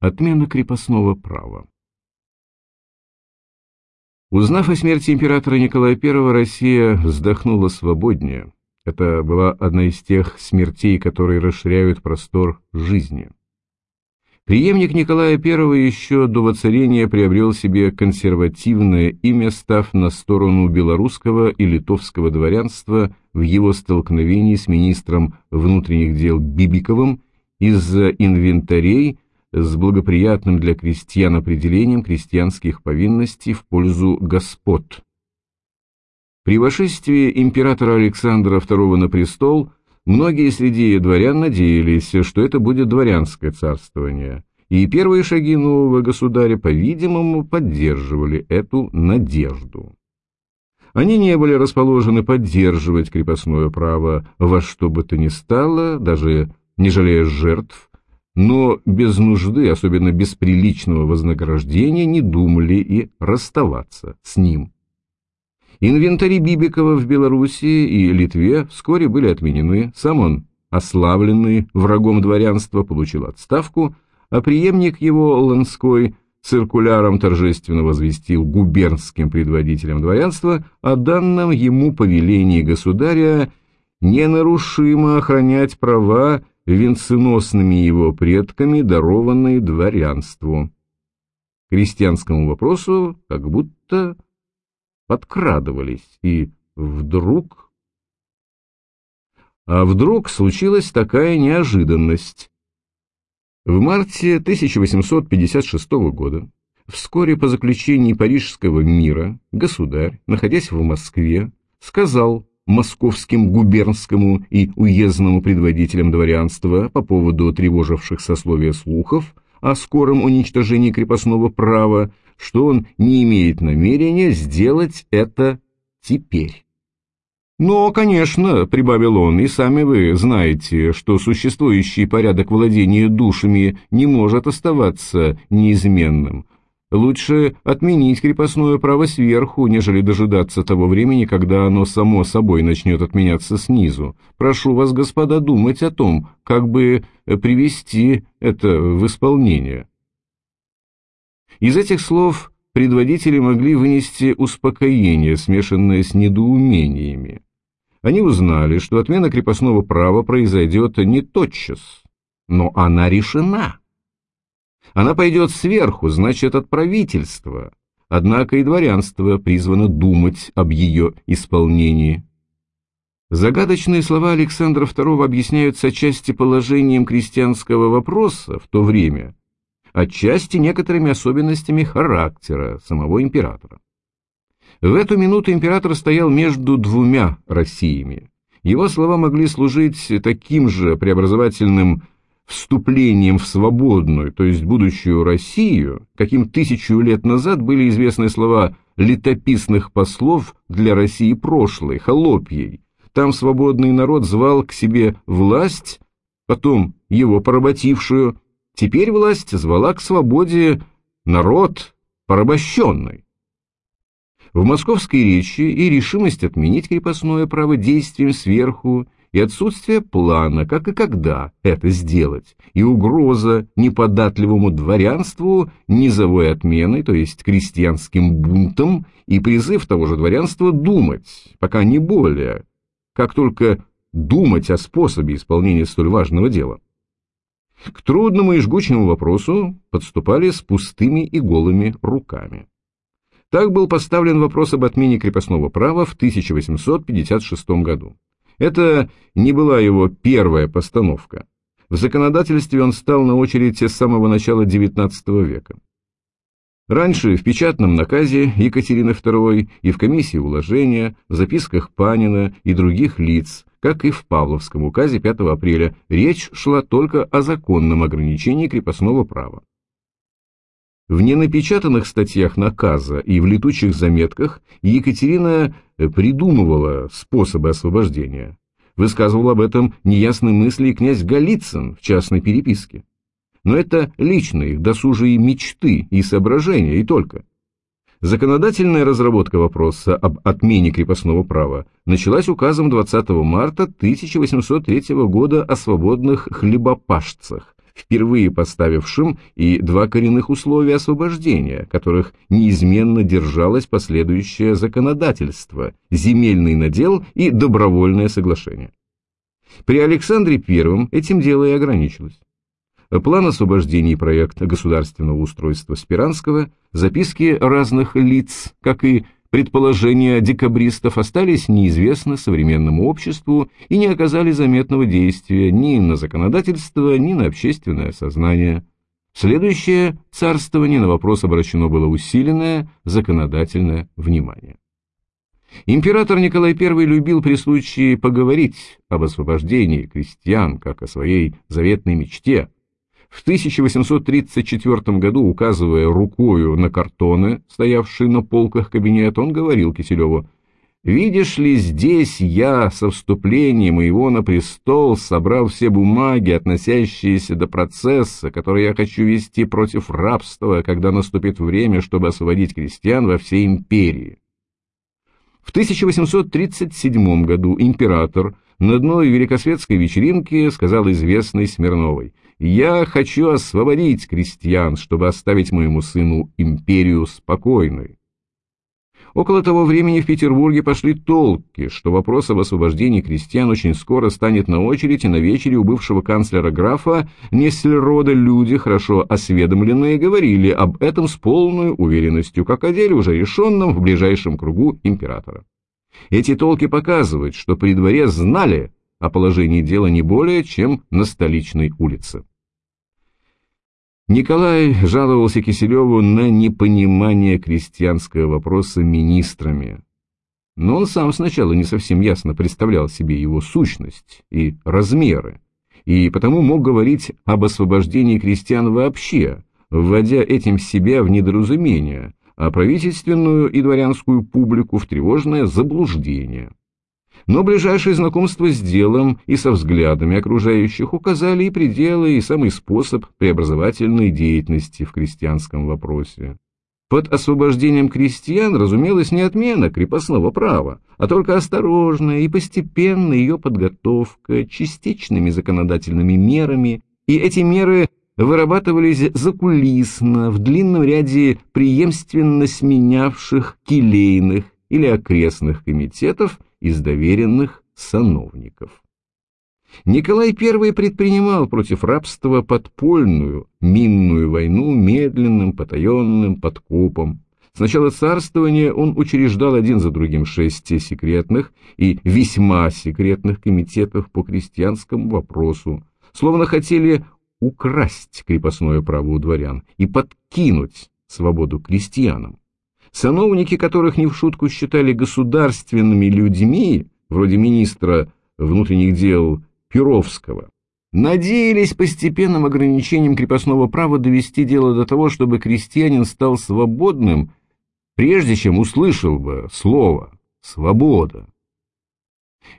Отмена крепостного права. Узнав о смерти императора Николая I, Россия вздохнула свободнее. Это была одна из тех смертей, которые расширяют простор жизни. Преемник Николая I еще до воцарения приобрел себе консервативное имя, став на сторону белорусского и литовского дворянства в его столкновении с министром внутренних дел Бибиковым из-за инвентарей, с благоприятным для крестьян определением крестьянских повинностей в пользу господ. При вошествии императора Александра II на престол многие среди дворян надеялись, что это будет дворянское царствование, и первые шаги нового государя, по-видимому, поддерживали эту надежду. Они не были расположены поддерживать крепостное право во что бы то ни стало, даже не жалея жертв, но без нужды, особенно без приличного вознаграждения, не думали и расставаться с ним. Инвентари Бибикова в Белоруссии и Литве вскоре были отменены, сам он, ославленный врагом дворянства, получил отставку, а преемник его, Ланской, циркуляром торжественно возвестил губернским предводителям дворянства о данном ему повелении государя ненарушимо охранять права венценосными его предками, дарованные дворянству. Крестьянскому вопросу как будто подкрадывались, и вдруг... А вдруг случилась такая неожиданность. В марте 1856 года, вскоре по заключении Парижского мира, государь, находясь в Москве, сказал московским губернскому и уездному предводителям дворянства по поводу тревоживших сословия слухов о скором уничтожении крепостного права, что он не имеет намерения сделать это теперь. Но, конечно, прибавил он, и сами вы знаете, что существующий порядок владения душами не может оставаться неизменным, Лучше отменить крепостное право сверху, нежели дожидаться того времени, когда оно само собой начнет отменяться снизу. Прошу вас, господа, думать о том, как бы привести это в исполнение. Из этих слов предводители могли вынести успокоение, смешанное с недоумениями. Они узнали, что отмена крепостного права произойдет не тотчас, но она решена. Она пойдет сверху, значит, от правительства. Однако и дворянство призвано думать об ее исполнении. Загадочные слова Александра II объясняются отчасти положением крестьянского вопроса в то время, отчасти некоторыми особенностями характера самого императора. В эту минуту император стоял между двумя Россиями. Его слова могли служить таким же преобразовательным вступлением в свободную, то есть будущую Россию, каким тысячу лет назад были известны слова летописных послов для России прошлой, холопьей. Там свободный народ звал к себе власть, потом его поработившую, теперь власть звала к свободе народ порабощенный. В московской речи и решимость отменить крепостное право действием сверху и отсутствие плана, как и когда это сделать, и угроза неподатливому дворянству низовой отменой, то есть крестьянским бунтом, и призыв того же дворянства думать, пока не более, как только думать о способе исполнения столь важного дела. К трудному и жгучему вопросу подступали с пустыми и голыми руками. Так был поставлен вопрос об отмене крепостного права в 1856 году. Это не была его первая постановка. В законодательстве он стал на очередь с самого начала XIX века. Раньше в печатном наказе Екатерины II и в комиссии уложения, в записках Панина и других лиц, как и в Павловском указе 5 апреля, речь шла только о законном ограничении крепостного права. В ненапечатанных статьях наказа и в летучих заметках Екатерина э, придумывала способы освобождения. Высказывал об этом неясные мысли князь Голицын в частной переписке. Но это личные, досужие мечты и соображения, и только. Законодательная разработка вопроса об отмене крепостного права началась указом 20 марта 1803 года о свободных хлебопашцах, впервые поставившим и два коренных условия освобождения, которых неизменно держалось последующее законодательство, земельный надел и добровольное соглашение. При Александре I этим дело и ограничилось. План освобождения и проект государственного устройства Спиранского, записки разных лиц, как и предположения декабристов остались неизвестны современному обществу и не оказали заметного действия ни на законодательство, ни на общественное сознание. Следующее царствование на вопрос обращено было усиленное законодательное внимание. Император Николай I любил при случае поговорить об освобождении крестьян, как о своей заветной мечте – в 1834 году, указывая рукою на картоны, стоявшие на полках кабинета, он говорил Киселеву, «Видишь ли, здесь я со вступлением моего на престол собрал все бумаги, относящиеся до процесса, который я хочу вести против рабства, когда наступит время, чтобы освободить крестьян во всей империи». В 1837 году император на одной великосветской вечеринке сказал известной Смирновой – я хочу освободить крестьян, чтобы оставить моему сыну империю спокойной. Около того времени в Петербурге пошли толки, что вопрос об освобождении крестьян очень скоро станет на очередь, и на вечере у бывшего канцлера графа Нессельрода люди, хорошо осведомленные, говорили об этом с полной уверенностью, как о деле уже решенном в ближайшем кругу императора. Эти толки показывают, что при дворе знали о положении дела не более, чем на столичной улице. Николай жаловался Киселеву на непонимание крестьянского вопроса министрами. Но он сам сначала не совсем ясно представлял себе его сущность и размеры, и потому мог говорить об освобождении крестьян вообще, вводя этим себя в недоразумение, а правительственную и дворянскую публику в тревожное заблуждение. Но ближайшее знакомство с делом и со взглядами окружающих указали и пределы, и самый способ преобразовательной деятельности в крестьянском вопросе. Под освобождением крестьян разумелась не отмена крепостного права, а только осторожная и постепенная ее подготовка частичными законодательными мерами, и эти меры вырабатывались закулисно в длинном ряде преемственно сменявших келейных или окрестных комитетов из доверенных сановников. Николай I предпринимал против рабства подпольную, минную войну медленным, потаенным подкупом. С начала царствования он учреждал один за другим шесть секретных и весьма секретных комитетов по крестьянскому вопросу, словно хотели украсть крепостное право у дворян и подкинуть свободу крестьянам. Сановники, которых не в шутку считали государственными людьми, вроде министра внутренних дел Перовского, надеялись постепенным ограничением крепостного права довести дело до того, чтобы крестьянин стал свободным, прежде чем услышал бы слово «свобода».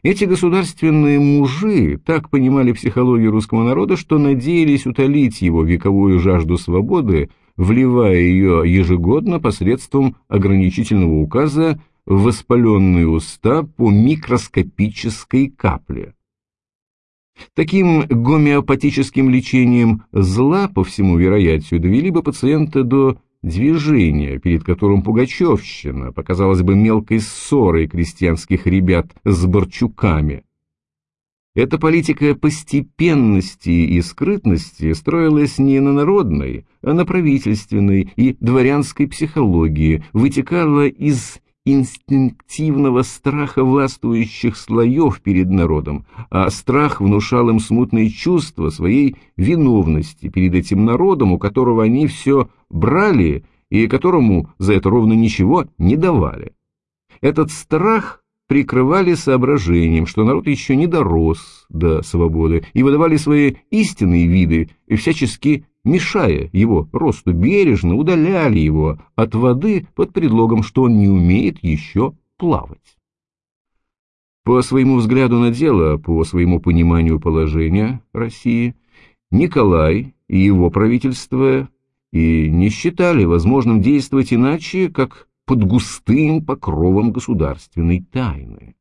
Эти государственные мужи так понимали психологию русского народа, что надеялись утолить его вековую жажду свободы вливая ее ежегодно посредством ограничительного указа в воспаленные уста по микроскопической капле. Таким гомеопатическим лечением зла, по всему вероятию, довели бы пациента до движения, перед которым Пугачевщина показалась бы мелкой ссорой крестьянских ребят с борчуками – эта политика постепенности и скрытности строилась не на народной, а на правительственной и дворянской психологии, вытекала из инстинктивного страха властвующих слоев перед народом, а страх внушал им смутные чувства своей виновности перед этим народом, у которого они все брали и которому за это ровно ничего не давали. Этот страх прикрывали соображением, что народ еще не дорос до свободы, и выдавали свои истинные виды, и всячески мешая его росту, бережно удаляли его от воды под предлогом, что он не умеет еще плавать. По своему взгляду на дело, по своему пониманию положения России, Николай и его правительство и не считали возможным действовать иначе, как под густым покровом государственной тайны.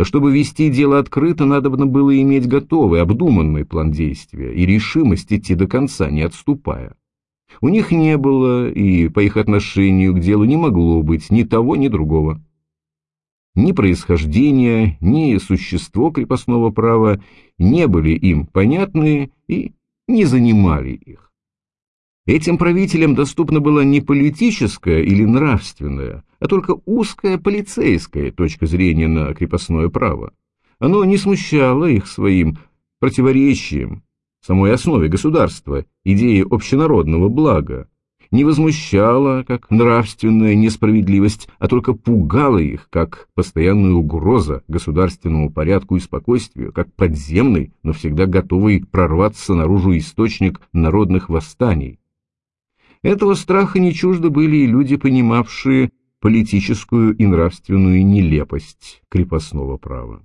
Чтобы вести дело открыто, надобно было иметь готовый, обдуманный план действия и решимость идти до конца, не отступая. У них не было, и по их отношению к делу не могло быть ни того, ни другого. Ни происхождение, ни существо крепостного права не были им понятны и не занимали их. Этим правителям доступна была не политическая или нравственная, а только узкая полицейская точка зрения на крепостное право. Оно не смущало их своим противоречием самой основе государства, идеи общенародного блага, не возмущало, как нравственная несправедливость, а только пугало их, как постоянная угроза государственному порядку и спокойствию, как подземный, но всегда готовый прорваться наружу источник народных восстаний, этого страха не чужды были и люди, понимавшие политическую и нравственную нелепость крепостного права.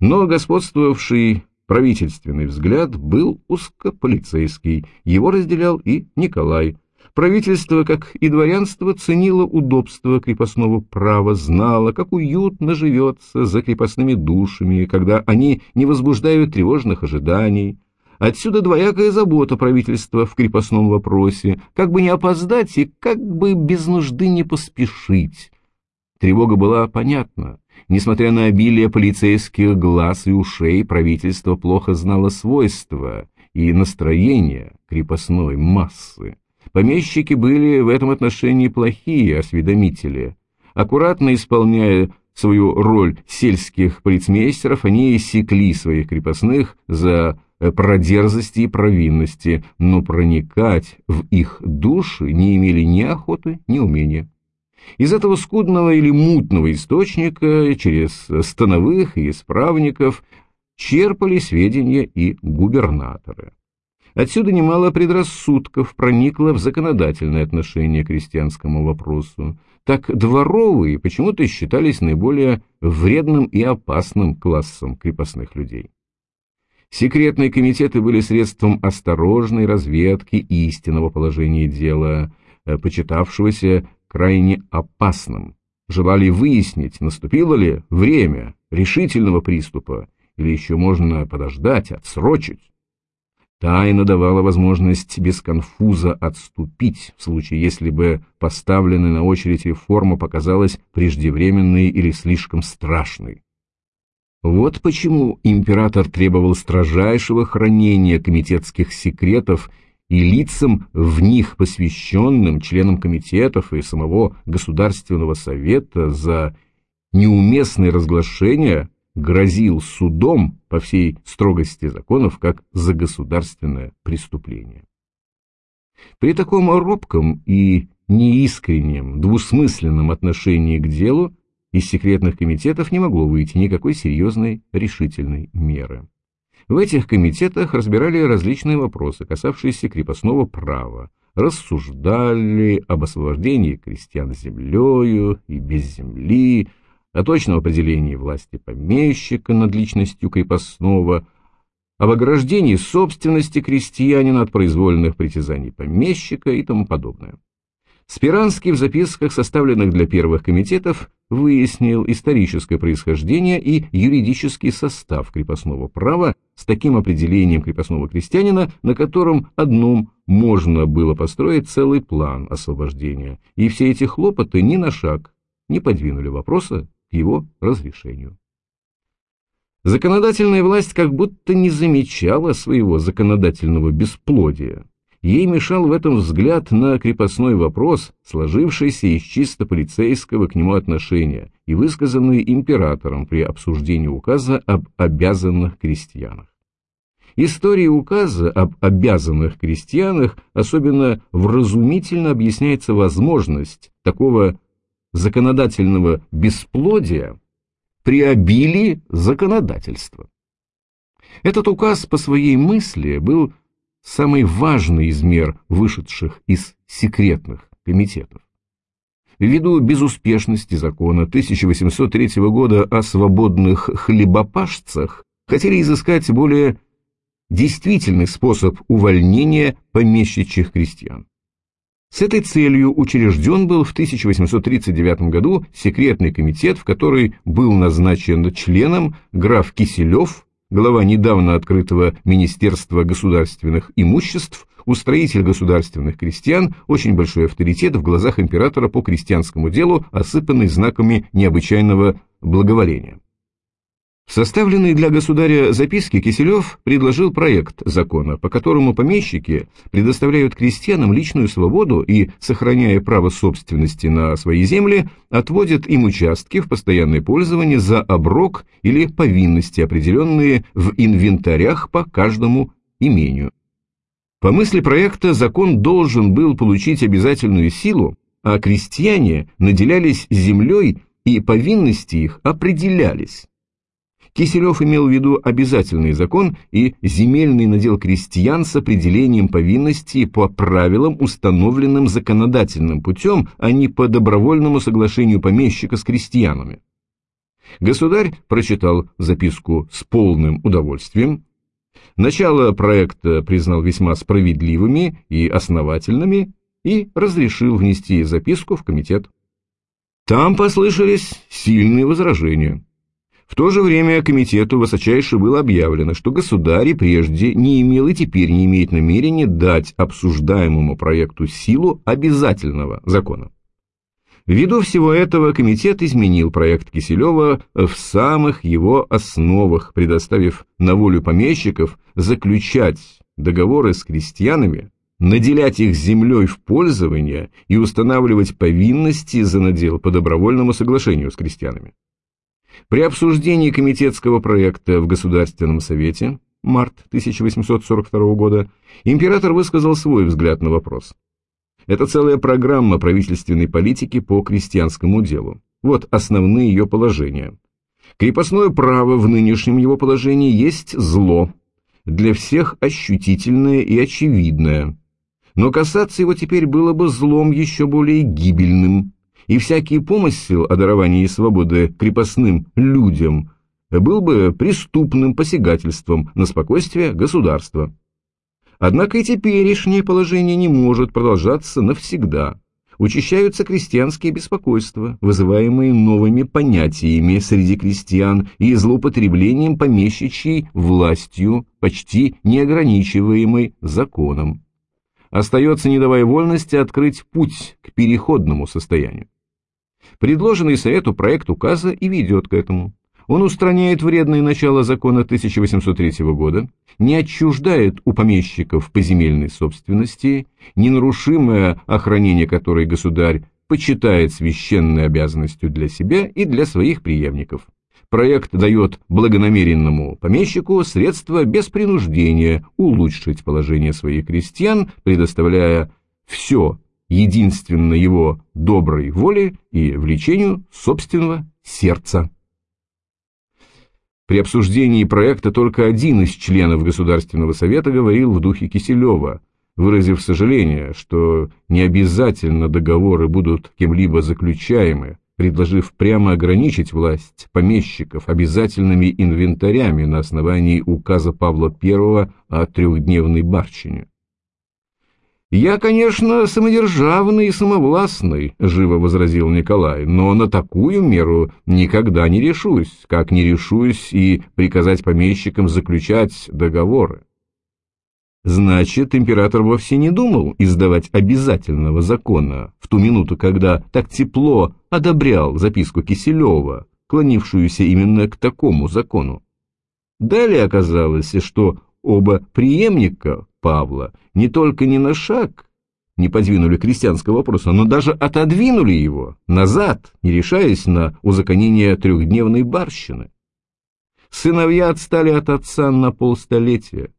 Но господствовавший правительственный взгляд был узкополицейский, его разделял и Николай. Правительство, как и дворянство, ценило удобство крепостного права, знало, как уютно живется за крепостными душами, когда они не возбуждают тревожных ожиданий, Отсюда двоякая забота правительства в крепостном вопросе, как бы не опоздать и как бы без нужды не поспешить. Тревога была понятна. Несмотря на обилие полицейских глаз и ушей, правительство плохо знало свойства и настроение крепостной массы. Помещики были в этом отношении плохие осведомители. Аккуратно исполняя свою роль сельских полицмейстеров, они иссекли своих крепостных за про дерзости и провинности, но проникать в их души не имели ни охоты, ни умения. Из этого скудного или мутного источника через становых и исправников черпали сведения и губернаторы. Отсюда немало предрассудков проникло в законодательное отношение к крестьянскому вопросу. Так дворовые почему-то считались наиболее вредным и опасным классом крепостных людей. Секретные комитеты были средством осторожной разведки истинного положения дела, э, почитавшегося крайне опасным. Желали выяснить, наступило ли время решительного приступа, или еще можно подождать, отсрочить. Тайна давала возможность без конфуза отступить, в случае если бы поставленная на очередь реформа показалась преждевременной или слишком страшной. Вот почему император требовал строжайшего хранения комитетских секретов и лицам в них посвященным членам комитетов и самого Государственного совета за неуместное разглашение грозил судом по всей строгости законов как за государственное преступление. При таком робком и неискреннем, двусмысленном отношении к делу из секретных комитетов не могло выйти никакой серьезной решительной меры. В этих комитетах разбирали различные вопросы, касавшиеся крепостного права, рассуждали об освобождении крестьян землею и без земли, о точном определении власти помещика над личностью крепостного, об ограждении собственности крестьянина от произвольных притязаний помещика и тому подобное. Спиранский в записках, составленных для первых комитетов, выяснил историческое происхождение и юридический состав крепостного права с таким определением крепостного крестьянина, на котором одном можно было построить целый план освобождения, и все эти хлопоты ни на шаг не подвинули вопроса к его разрешению. Законодательная власть как будто не замечала своего законодательного бесплодия. Ей мешал в этом взгляд на крепостной вопрос, сложившийся из чисто полицейского к нему отношения и высказанный императором при обсуждении указа об обязанных крестьянах. История указа об обязанных крестьянах особенно вразумительно объясняется возможность такого законодательного бесплодия при обилии законодательства. Этот указ по своей мысли был самый важный из мер, вышедших из секретных комитетов. Ввиду безуспешности закона 1803 года о свободных хлебопашцах хотели изыскать более действительный способ увольнения помещичьих крестьян. С этой целью учрежден был в 1839 году секретный комитет, в который был назначен членом граф Киселев, глава недавно открытого Министерства государственных имуществ, устроитель государственных крестьян, очень большой авторитет в глазах императора по крестьянскому делу, осыпанный знаками необычайного благоволения. В составленной для государя записке Киселев предложил проект закона, по которому помещики предоставляют крестьянам личную свободу и, сохраняя право собственности на свои земли, отводят им участки в постоянное пользование за оброк или повинности, определенные в инвентарях по каждому имению. По мысли проекта закон должен был получить обязательную силу, а крестьяне наделялись землей и повинности их определялись. Киселев имел в виду обязательный закон и земельный надел крестьян с определением повинностей по правилам, установленным законодательным путем, а не по добровольному соглашению помещика с крестьянами. Государь прочитал записку с полным удовольствием. Начало проекта признал весьма справедливыми и основательными и разрешил внести записку в комитет. Там послышались сильные возражения. В то же время комитету высочайше было объявлено, что государь прежде не имел и теперь не имеет намерения дать обсуждаемому проекту силу обязательного закона. Ввиду всего этого комитет изменил проект Киселева в самых его основах, предоставив на волю помещиков заключать договоры с крестьянами, наделять их землей в пользование и устанавливать повинности за надел по добровольному соглашению с крестьянами. При обсуждении комитетского проекта в Государственном совете, март 1842 года, император высказал свой взгляд на вопрос. Это целая программа правительственной политики по крестьянскому делу. Вот основные ее положения. Крепостное право в нынешнем его положении есть зло, для всех ощутительное и очевидное. Но касаться его теперь было бы злом еще более гибельным, и всякий помысел о даровании свободы крепостным людям был бы преступным посягательством на спокойствие государства. Однако и теперешнее положение не может продолжаться навсегда. Учащаются крестьянские беспокойства, вызываемые новыми понятиями среди крестьян и злоупотреблением помещичьей властью, почти неограничиваемой законом. Остается, не давая вольности, открыть путь к переходному состоянию. Предложенный Совету проект указа и ведет к этому. Он устраняет вредное начало закона 1803 года, не отчуждает у помещиков поземельной собственности, ненарушимое охранение которой государь почитает священной обязанностью для себя и для своих преемников. Проект дает благонамеренному помещику средства без принуждения улучшить положение своих крестьян, предоставляя все единственно его доброй воле и влечению собственного сердца. При обсуждении проекта только один из членов Государственного совета говорил в духе Киселева, выразив сожаление, что не обязательно договоры будут кем-либо заключаемы, предложив прямо ограничить власть помещиков обязательными инвентарями на основании указа Павла I о трехдневной барщине. «Я, конечно, самодержавный и самовластный», — живо возразил Николай, «но на такую меру никогда не решусь, как не решусь и приказать помещикам заключать договоры». Значит, император вовсе не думал издавать обязательного закона в ту минуту, когда так тепло одобрял записку Киселева, клонившуюся именно к такому закону. Далее оказалось, что оба преемника Павла не только не на шаг не подвинули крестьянского вопроса, но даже отодвинули его назад, не решаясь на узаконение трехдневной барщины. Сыновья отстали от отца на полстолетия.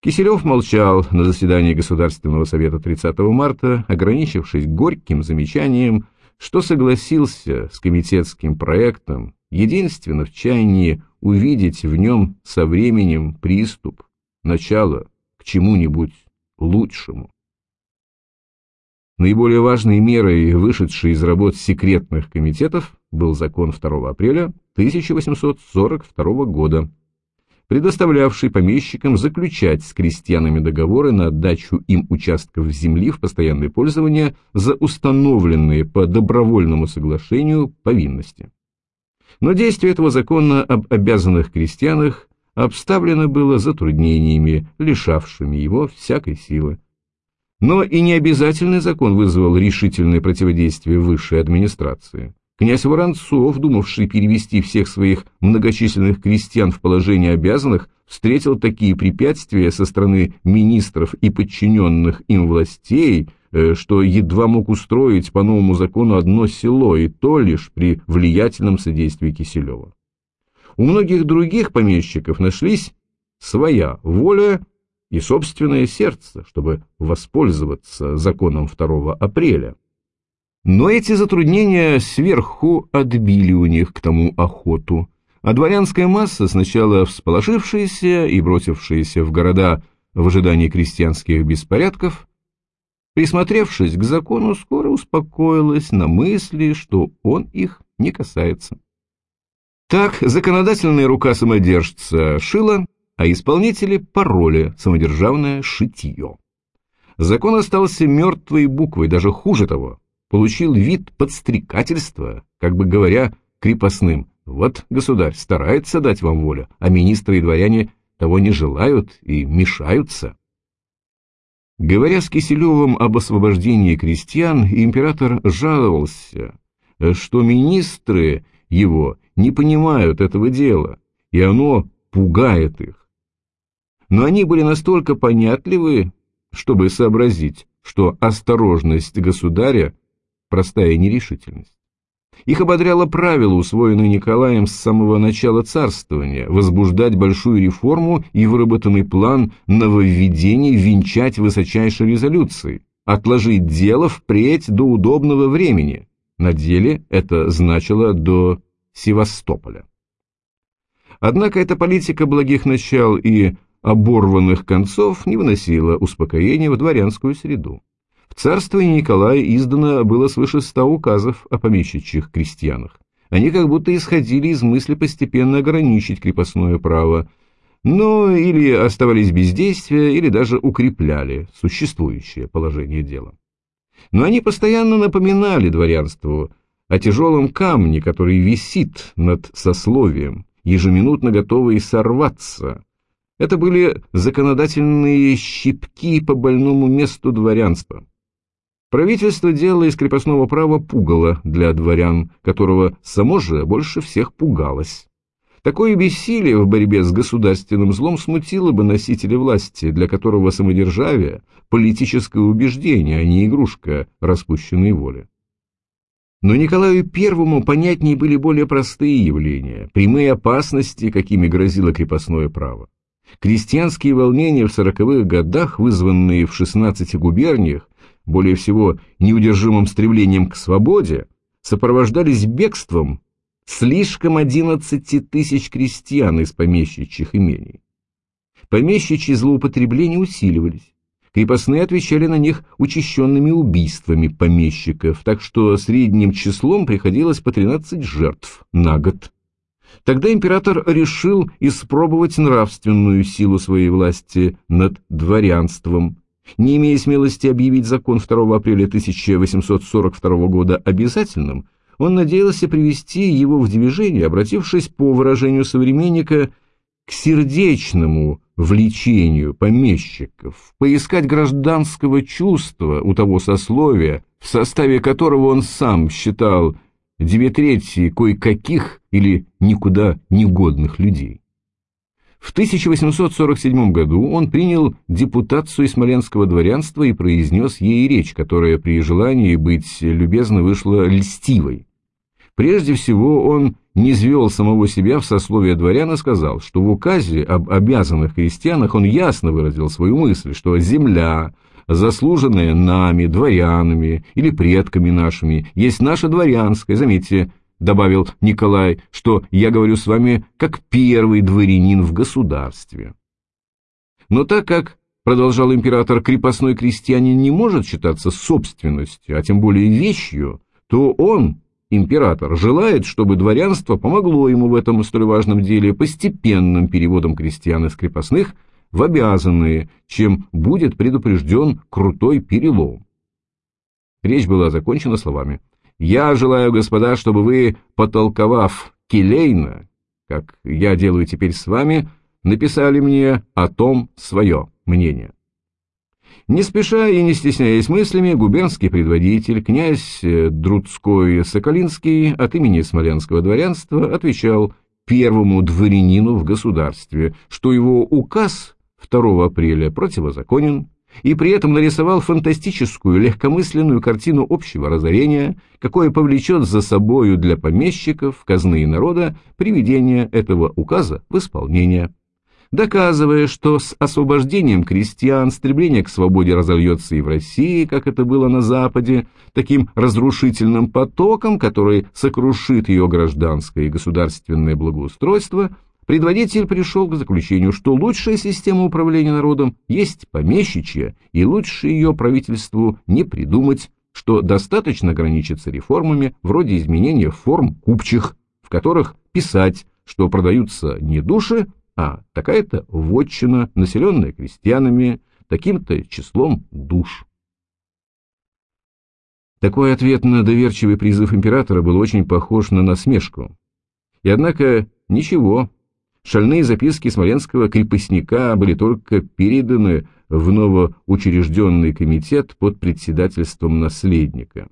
Киселев молчал на заседании Государственного совета 30 марта, ограничившись горьким замечанием, что согласился с комитетским проектом единственно в чаянии увидеть в нем со временем приступ, начало к чему-нибудь лучшему. Наиболее важной мерой, вышедшей из работ секретных комитетов, был закон 2 апреля 1842 года. Предоставлявший помещикам заключать с крестьянами договоры на отдачу им участков земли в постоянное пользование за установленные по добровольному соглашению повинности. Но действие этого закона об обязанных крестьянах обставлено было затруднениями, лишавшими его всякой силы. Но и необязательный закон вызвал решительное противодействие высшей администрации. Князь Воронцов, думавший перевести всех своих многочисленных крестьян в положение обязанных, встретил такие препятствия со стороны министров и подчиненных им властей, э, что едва мог устроить по новому закону одно село, и то лишь при влиятельном содействии Киселева. У многих других помещиков нашлись своя воля и собственное сердце, чтобы воспользоваться законом 2 апреля. Но эти затруднения сверху отбили у них к тому охоту, а дворянская масса, сначала всполошившаяся и бросившаяся в города в ожидании крестьянских беспорядков, присмотревшись к закону, скоро успокоилась на мысли, что он их не касается. Так законодательная рука самодержца шила, а исполнители пароли самодержавное шитье. Закон остался мертвой буквой, даже хуже того, получил вид подстрекательства, как бы говоря крепостным, вот государь старается дать вам волю, а министры и дворяне того не желают и мешаются. Говоря с Киселевым об освобождении крестьян, император жаловался, что министры его не понимают этого дела, и оно пугает их. Но они были настолько понятливы, чтобы сообразить, что осторожность государя простая нерешительность. Их ободряло правило, усвоенное Николаем с самого начала царствования, возбуждать большую реформу и выработанный план нововведений венчать высочайшей резолюцией, отложить дело впредь до удобного времени. На деле это значило до Севастополя. Однако эта политика благих начал и оборванных концов не выносила успокоения в дворянскую среду. Царстве Николая издано было свыше ста указов о помещичьих крестьянах. Они как будто исходили из мысли постепенно ограничить крепостное право, но или оставались без действия, или даже укрепляли существующее положение дела. Но они постоянно напоминали дворянству о тяжелом камне, который висит над сословием, ежеминутно готовый сорваться. Это были законодательные щипки по больному месту дворянства. Правительство делало из крепостного права пугало для дворян, которого само же больше всех пугалось. Такое бессилие в борьбе с государственным злом смутило бы носителя власти, для которого самодержавие – политическое убеждение, а не игрушка распущенной воли. Но Николаю Первому понятнее были более простые явления, прямые опасности, какими грозило крепостное право. Крестьянские волнения в сороковых годах, вызванные в 16 губерниях, более всего неудержимым стремлением к свободе, сопровождались бегством слишком 11 тысяч крестьян из помещичьих имений. Помещичьи злоупотребления усиливались. Крепостные отвечали на них учащенными убийствами помещиков, так что средним числом приходилось по 13 жертв на год. Тогда император решил испробовать нравственную силу своей власти над дворянством, не имея смелости объявить закон 2 апреля 1842 года обязательным, он надеялся привести его в движение, обратившись по выражению современника к сердечному влечению помещиков, поискать гражданского чувства у того сословия, в составе которого он сам считал две трети кое-каких или никуда негодных людей. В 1847 году он принял депутацию смоленского дворянства и произнес ей речь, которая при желании быть любезно вышла льстивой. Прежде всего он не звел самого себя в сословие дворян и сказал, что в указе об обязанных крестьянах он ясно выразил свою мысль, что земля, заслуженная нами, дворянами или предками нашими, есть наша дворянская, заметьте, — добавил Николай, — что я говорю с вами как первый дворянин в государстве. Но так как, — продолжал император, — крепостной крестьянин не может считаться собственностью, а тем более вещью, то он, император желает, чтобы дворянство помогло ему в этом столь важном деле постепенным переводом крестьян из крепостных в обязанные, чем будет предупрежден крутой перелом. Речь была закончена словами «Я желаю, господа, чтобы вы, потолковав келейно, как я делаю теперь с вами, написали мне о том свое мнение». Не спеша и не стесняясь мыслями, губернский предводитель, князь э, Друцкой-Соколинский от имени Смоленского дворянства отвечал первому дворянину в государстве, что его указ 2 апреля противозаконен, и при этом нарисовал фантастическую легкомысленную картину общего разорения, какое повлечет за собою для помещиков, казны и народа приведение этого указа в исполнение. Доказывая, что с освобождением крестьян стремление к свободе разольется и в России, как это было на Западе, таким разрушительным потоком, который сокрушит ее гражданское и государственное благоустройство, предводитель пришел к заключению, что лучшая система управления народом есть помещичья, и лучше ее правительству не придумать, что достаточно ограничиться реформами вроде изменения форм купчих, в которых писать, что продаются не души, а такая-то вотчина, населенная крестьянами, таким-то числом душ. Такой ответ на доверчивый призыв императора был очень похож на насмешку. И однако ничего, шальные записки смоленского крепостника были только переданы в новоучрежденный комитет под председательством наследника.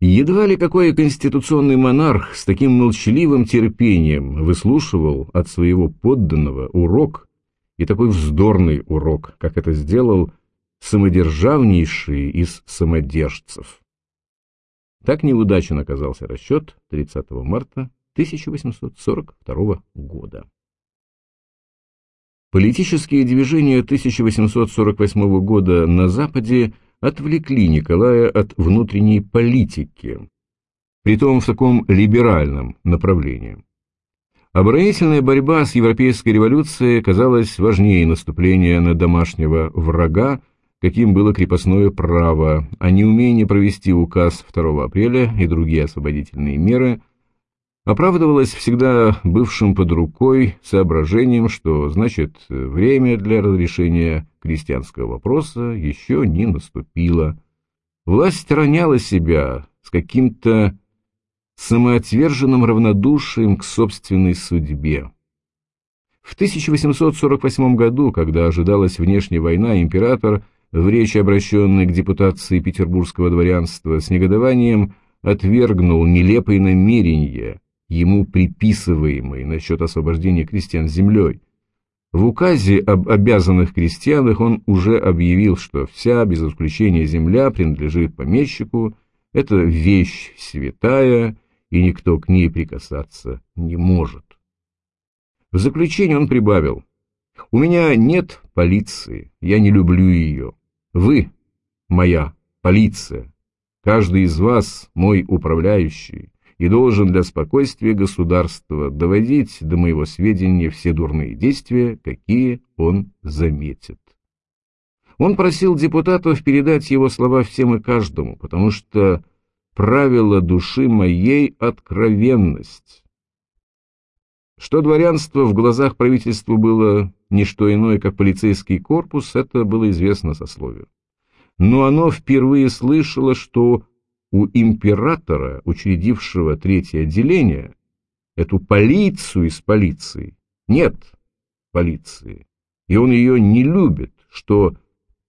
Едва ли какой конституционный монарх с таким молчаливым терпением выслушивал от своего подданного урок, и такой вздорный урок, как это сделал самодержавнейший из самодержцев. Так неудачен оказался расчет 30 марта 1842 года. Политические движения 1848 года на Западе отвлекли Николая от внутренней политики, притом в таком либеральном направлении. Оборонительная борьба с европейской революцией казалась важнее наступления на домашнего врага, каким было крепостное право, а неумение провести указ 2 апреля и другие освободительные меры – оправдывалась всегда бывшим под рукой соображением, что, значит, время для разрешения крестьянского вопроса еще не наступило. Власть роняла себя с каким-то самоотверженным равнодушием к собственной судьбе. В 1848 году, когда ожидалась внешняя война, император в речи, обращенной к депутации петербургского дворянства, с негодованием отвергнул нелепые намерения – ему приписываемый насчет освобождения крестьян землей. В указе об обязанных крестьянах он уже объявил, что вся, без исключения земля, принадлежит помещику, это вещь святая, и никто к ней прикасаться не может. В заключение он прибавил, «У меня нет полиции, я не люблю ее. Вы, моя полиция, каждый из вас мой управляющий, и должен для спокойствия государства доводить до моего сведения все дурные действия, какие он заметит. Он просил депутатов передать его слова всем и каждому, потому что правило души моей — откровенность. Что дворянство в глазах правительства было не что иное, как полицейский корпус, это было известно сословию. Но оно впервые слышало, что у императора, учредившего третье отделение, эту полицию из полиции, нет полиции, и он ее не любит, что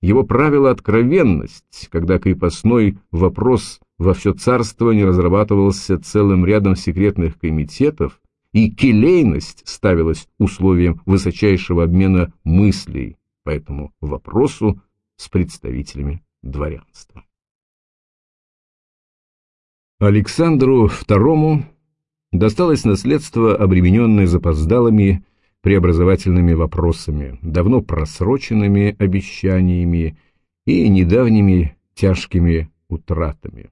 его правило откровенность, когда крепостной вопрос во все царство не разрабатывался целым рядом секретных комитетов, и келейность ставилась условием высочайшего обмена мыслей по этому вопросу с представителями дворянства. Александру II досталось наследство, обремененное запоздалыми преобразовательными вопросами, давно просроченными обещаниями и недавними тяжкими утратами.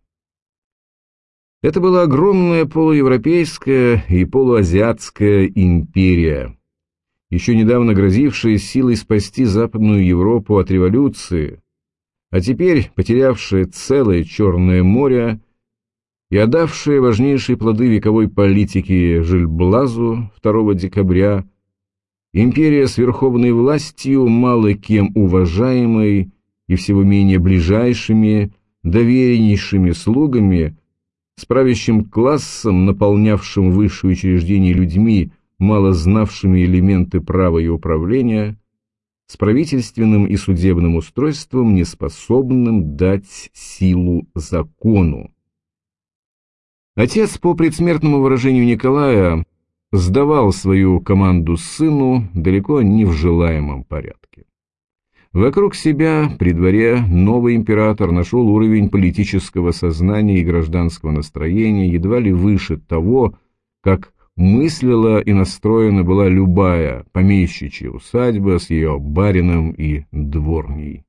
Это была огромная полуевропейская и полуазиатская империя, еще недавно грозившая силой спасти Западную Европу от революции, а теперь потерявшая целое Черное море и отдавшая важнейшие плоды вековой политики Жильблазу 2 декабря, империя с верховной властью, мало кем уважаемой и всего менее ближайшими, довереннейшими слугами, с правящим классом, наполнявшим высшие учреждения людьми, мало знавшими элементы права и управления, с правительственным и судебным устройством, неспособным дать силу закону. Отец, по предсмертному выражению Николая, сдавал свою команду сыну далеко не в желаемом порядке. Вокруг себя при дворе новый император нашел уровень политического сознания и гражданского настроения едва ли выше того, как мыслила и настроена была любая помещичья усадьба с ее барином и дворней.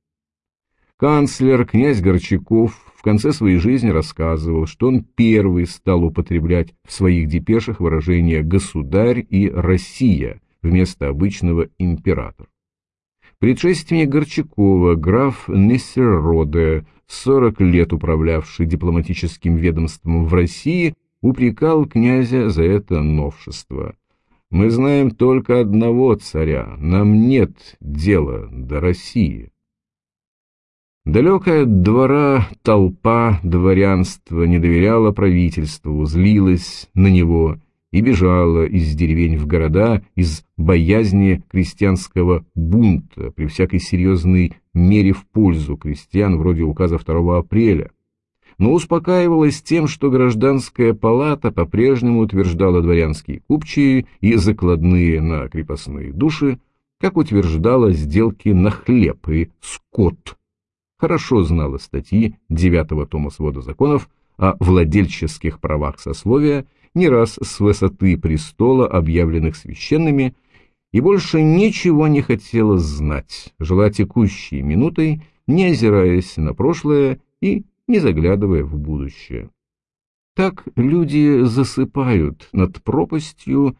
Канцлер, князь Горчаков, конце своей жизни рассказывал, что он первый стал употреблять в своих депешах выражение «государь» и «Россия» вместо обычного «император». Предшественник Горчакова, граф Нессерроде, 40 лет управлявший дипломатическим ведомством в России, упрекал князя за это новшество. «Мы знаем только одного царя, нам нет дела до России». Далекая от двора толпа дворянства не доверяла правительству, злилась на него и бежала из деревень в города из боязни крестьянского бунта при всякой серьезной мере в пользу крестьян вроде указа 2 апреля, но успокаивалась тем, что гражданская палата по-прежнему утверждала дворянские купчие и закладные на крепостные души, как утверждала сделки на хлеб и скот хорошо знала статьи 9 тома свода законов о владельческих правах сословия, не раз с высоты престола, объявленных священными, и больше ничего не хотела знать, жила текущей минутой, не озираясь на прошлое и не заглядывая в будущее. Так люди засыпают над пропастью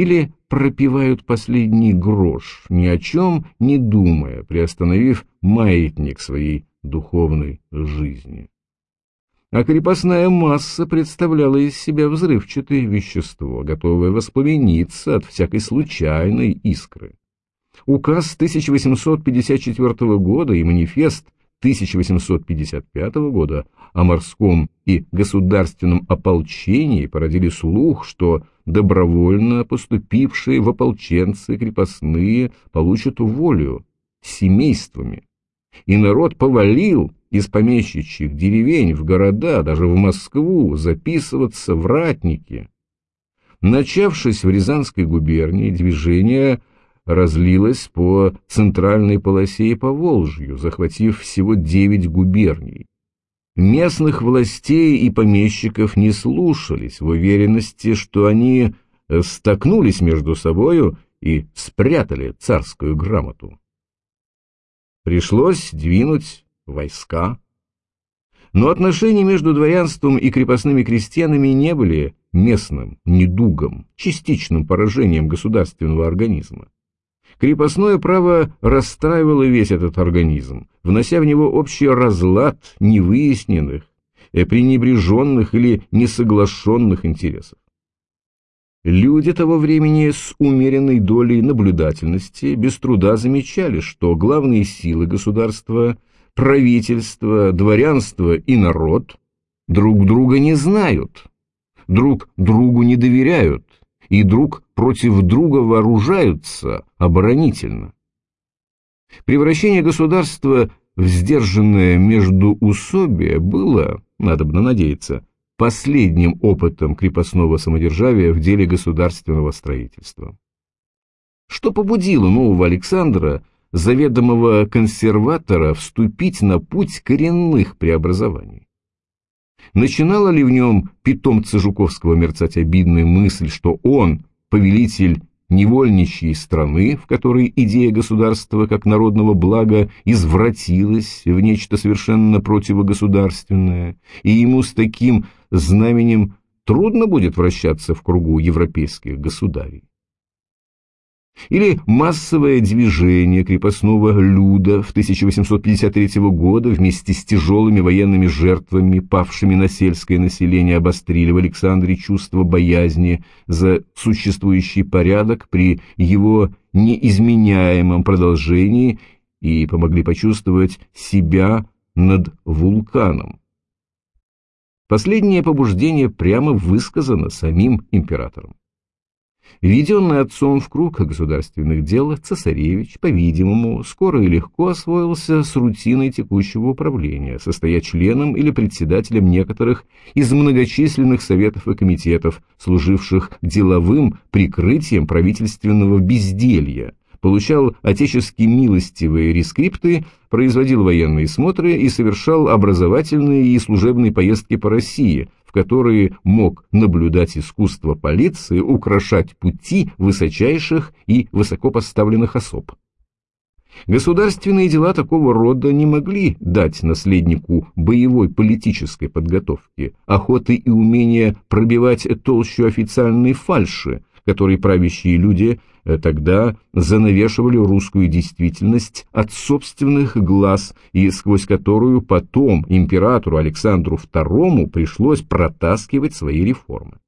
или пропивают последний грош, ни о чем не думая, приостановив маятник своей духовной жизни. А крепостная масса представляла из себя взрывчатое вещество, готовое воспламениться от всякой случайной искры. Указ 1854 года и манифест 1855 года о морском и государственном ополчении породили слух, что добровольно поступившие в ополченцы крепостные получат волю семействами. И народ повалил из помещичьих деревень в города, даже в Москву, записываться в ратники. Начавшись в Рязанской губернии, движение разлилось по центральной полосе и по Волжью, захватив всего девять губерний. Местных властей и помещиков не слушались в уверенности, что они э, столкнулись между собою и спрятали царскую грамоту. Пришлось двинуть войска. Но отношения между дворянством и крепостными крестьянами не были местным недугом, частичным поражением государственного организма. Крепостное право расстраивало весь этот организм, внося в него общий разлад невыясненных, э, пренебреженных или несоглашенных интересов. Люди того времени с умеренной долей наблюдательности без труда замечали, что главные силы государства, правительство, дворянство и народ друг друга не знают, друг другу не доверяют, и друг против друга вооружаются оборонительно. Превращение государства в сдержанное междуусобие было, надо бы надеяться, последним опытом крепостного самодержавия в деле государственного строительства. Что побудило нового Александра, заведомого консерватора, вступить на путь коренных преобразований? Начинала ли в нем питомца Жуковского мерцать обидная мысль, что он, повелитель невольничьей страны, в которой идея государства как народного блага извратилась в нечто совершенно противогосударственное, и ему с таким знаменем трудно будет вращаться в кругу европейских государей? Или массовое движение крепостного люда в 1853 года вместе с тяжелыми военными жертвами, павшими на сельское население, обострили в Александре чувство боязни за существующий порядок при его неизменяемом продолжении и помогли почувствовать себя над вулканом. Последнее побуждение прямо высказано самим императором. Введенный отцом в круг государственных дел, цесаревич, по-видимому, скоро и легко освоился с рутиной текущего управления, состоя членом или председателем некоторых из многочисленных советов и комитетов, служивших деловым прикрытием правительственного безделья, получал отеческие милостивые рескрипты, производил военные смотры и совершал образовательные и служебные поездки по России – в которые мог наблюдать искусство полиции украшать пути высочайших и высокопоставленных особ. Государственные дела такого рода не могли дать наследнику боевой политической подготовки, охоты и умения пробивать толщу официальной фальши, которой правящие люди Э, тогда занавешивали русскую действительность от собственных глаз и сквозь которую потом императору Александру II пришлось протаскивать свои реформы.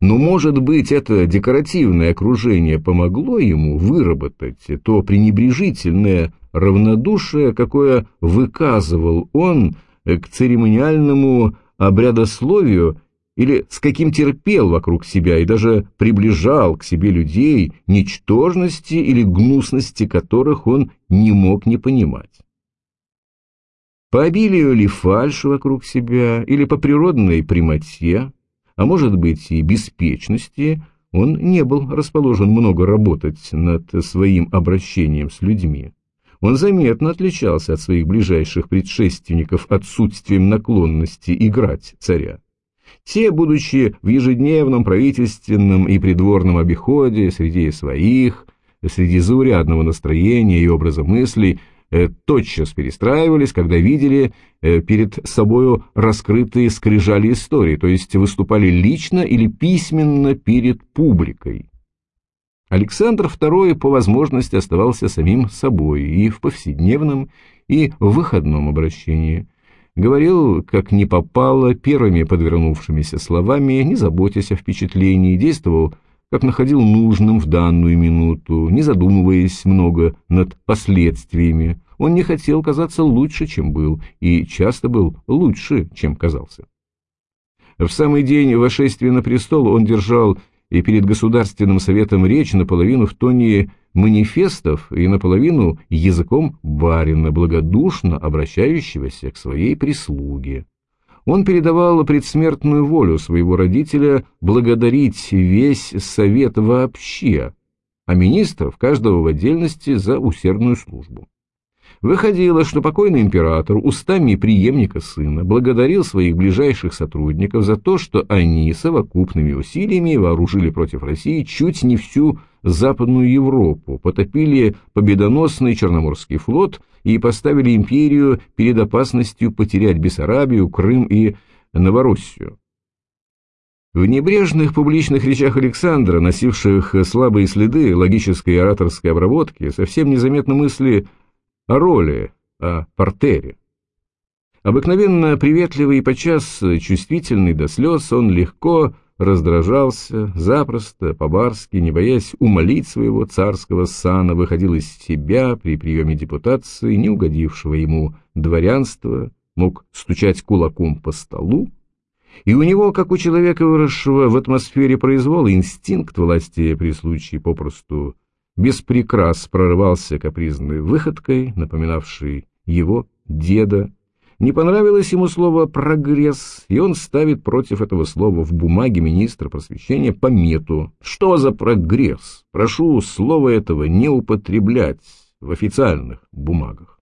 Но, может быть, это декоративное окружение помогло ему выработать то пренебрежительное равнодушие, какое выказывал он к церемониальному обрядословию или с каким терпел вокруг себя и даже приближал к себе людей, ничтожности или гнусности которых он не мог не понимать. По обилию ли фальши вокруг себя, или по природной прямоте, а может быть и беспечности, он не был расположен много работать над своим обращением с людьми. Он заметно отличался от своих ближайших предшественников отсутствием наклонности играть царя. Те, будучи в ежедневном правительственном и придворном обиходе среди своих, среди заурядного настроения и образа мыслей, э, тотчас перестраивались, когда видели э, перед собою раскрытые скрижали истории, то есть выступали лично или письменно перед публикой. Александр II по возможности оставался самим собой и в повседневном, и в выходном обращении – говорил, как не попало, первыми подвернувшимися словами, не заботясь о впечатлении, действовал, как находил нужным в данную минуту, не задумываясь много над последствиями. Он не хотел казаться лучше, чем был, и часто был лучше, чем казался. В самый день вошествия на престол он держал и перед Государственным советом речь наполовину в тоне манифестов и наполовину языком барина, благодушно обращающегося к своей прислуге. Он передавал предсмертную волю своего родителя благодарить весь совет вообще, а министров каждого в отдельности за усердную службу. Выходило, что покойный император устами преемника сына благодарил своих ближайших сотрудников за то, что они совокупными усилиями вооружили против России чуть не всю Западную Европу, потопили победоносный Черноморский флот и поставили империю перед опасностью потерять Бессарабию, Крым и Новороссию. В небрежных публичных речах Александра, носивших слабые следы логической и ораторской обработки, совсем незаметны мысли о роли, о портере. Обыкновенно приветливый и подчас чувствительный до слез, он легко раздражался, запросто, по-барски, не боясь умолить своего царского сана, выходил из себя при приеме депутации, не угодившего ему дворянства, мог стучать кулаком по столу, и у него, как у человека, выросшего в атмосфере произвола, инстинкт власти при случае попросту без прикрас прорывался капризной выходкой, напоминавшей его деда. Не понравилось ему слово «прогресс», и он ставит против этого слова в бумаге министра просвещения помету. Что за прогресс? Прошу слово этого не употреблять в официальных бумагах.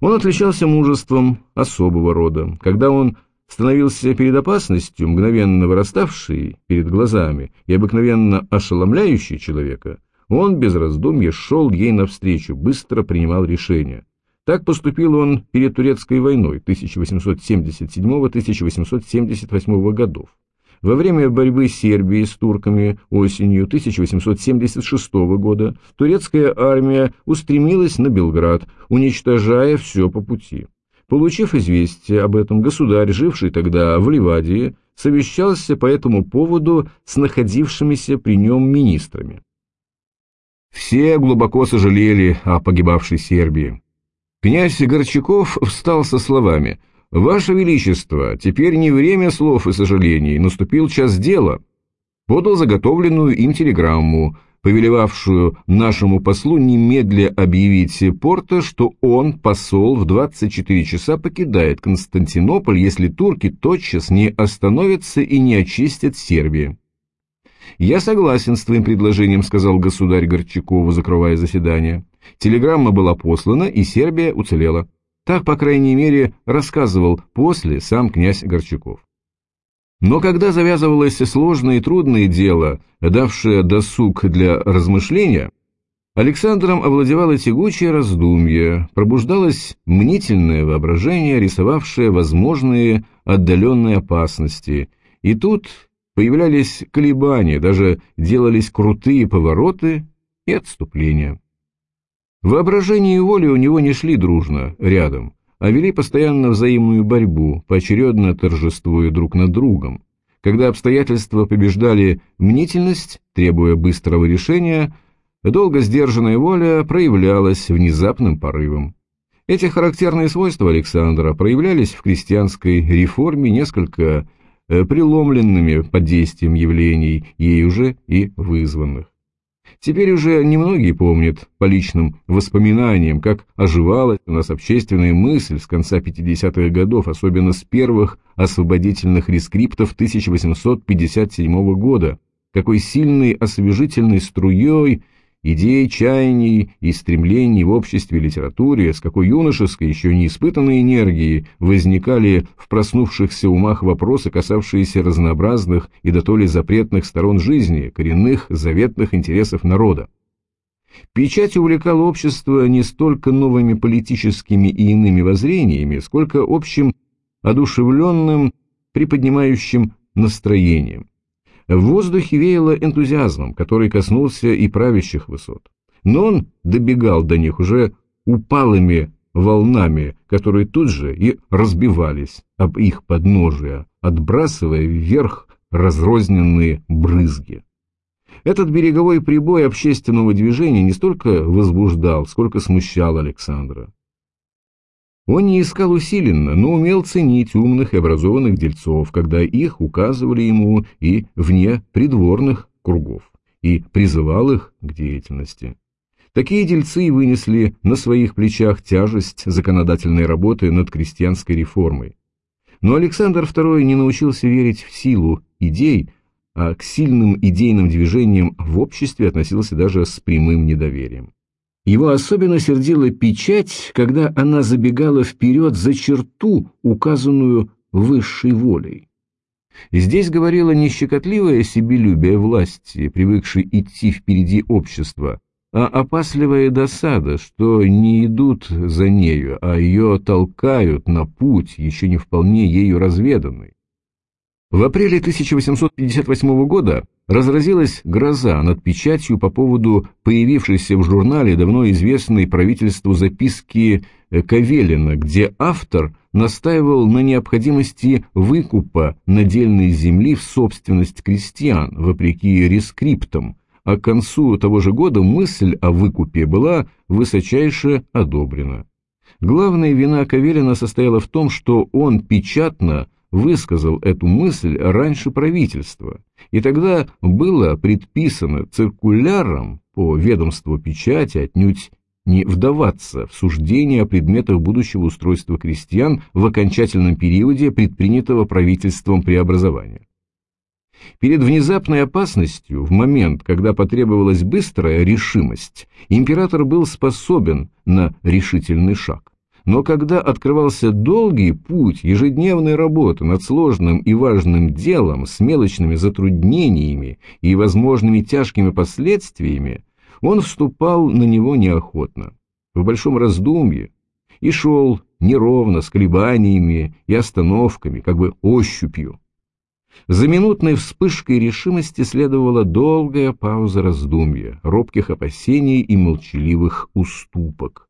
Он отличался мужеством особого рода. Когда он становился перед опасностью, мгновенно выраставшей перед глазами и обыкновенно ошеломляющей человека, он без раздумья шел ей навстречу, быстро принимал решения. Так поступил он перед Турецкой войной 1877-1878 годов. Во время борьбы Сербии с турками осенью 1876 года турецкая армия устремилась на Белград, уничтожая все по пути. Получив известие об этом, государь, живший тогда в Ливадии, совещался по этому поводу с находившимися при нем министрами. Все глубоко сожалели о погибавшей Сербии. Князь Горчаков встал со словами – «Ваше Величество, теперь не время слов и сожалений, наступил час дела». Подал заготовленную им телеграмму, повелевавшую нашему послу немедля объявить Порто, что он, посол, в 24 часа покидает Константинополь, если турки тотчас не остановятся и не очистят Сербию. «Я согласен с твоим предложением», — сказал государь Горчакову, закрывая заседание. Телеграмма была послана, и Сербия уцелела. Так, по крайней мере, рассказывал после сам князь Горчаков. Но когда завязывалось сложное и трудное дело, давшее досуг для размышления, Александром овладевало тягучее раздумье, пробуждалось мнительное воображение, рисовавшее возможные отдаленные опасности, и тут появлялись колебания, даже делались крутые повороты и отступления. Воображение и воля у него не шли дружно, рядом, а вели постоянно взаимную борьбу, поочередно торжествуя друг над другом. Когда обстоятельства побеждали мнительность, требуя быстрого решения, долго сдержанная воля проявлялась внезапным порывом. Эти характерные свойства Александра проявлялись в крестьянской реформе несколько преломленными под действием явлений, ей уже и вызванных. Теперь уже немногие помнят по личным воспоминаниям, как оживала у нас общественная мысль с конца 50-х годов, особенно с первых освободительных рескриптов 1857 года, какой сильной освежительной струей идей, чаяний и стремлений в обществе литературе, с какой юношеской, еще не испытанной энергией возникали в проснувшихся умах вопросы, касавшиеся разнообразных и до то ли запретных сторон жизни, коренных заветных интересов народа. Печать увлекала общество не столько новыми политическими и иными воззрениями, сколько общим одушевленным, приподнимающим настроением. В воздухе веяло энтузиазмом, который коснулся и правящих высот. Но он добегал до них уже упалыми волнами, которые тут же и разбивались об их подножия, отбрасывая вверх разрозненные брызги. Этот береговой прибой общественного движения не столько возбуждал, сколько смущал Александра. Он не искал усиленно, но умел ценить умных и образованных дельцов, когда их указывали ему и вне придворных кругов, и призывал их к деятельности. Такие дельцы вынесли на своих плечах тяжесть законодательной работы над крестьянской реформой. Но Александр II не научился верить в силу идей, а к сильным идейным движениям в обществе относился даже с прямым недоверием. Его особенно сердила печать, когда она забегала вперед за черту, указанную высшей волей. Здесь говорило не щекотливое себелюбие власти, привыкшей идти впереди общества, а опасливая досада, что не идут за нею, а ее толкают на путь, еще не вполне ею разведанный. В апреле 1858 года разразилась гроза над печатью по поводу появившейся в журнале давно известной правительству записки Кавелина, где автор настаивал на необходимости выкупа надельной земли в собственность крестьян, вопреки рескриптам, а к концу того же года мысль о выкупе была высочайше одобрена. Главная вина Кавелина состояла в том, что он печатно высказал эту мысль раньше правительства, и тогда было предписано циркуляром по ведомству печати отнюдь не вдаваться в суждение о предметах будущего устройства крестьян в окончательном периоде предпринятого правительством преобразования. Перед внезапной опасностью, в момент, когда потребовалась быстрая решимость, император был способен на решительный шаг. Но когда открывался долгий путь ежедневной работы над сложным и важным делом с мелочными затруднениями и возможными тяжкими последствиями, он вступал на него неохотно, в большом раздумье, и шел неровно, с колебаниями и остановками, как бы ощупью. За минутной вспышкой решимости следовала долгая пауза раздумья, робких опасений и молчаливых уступок.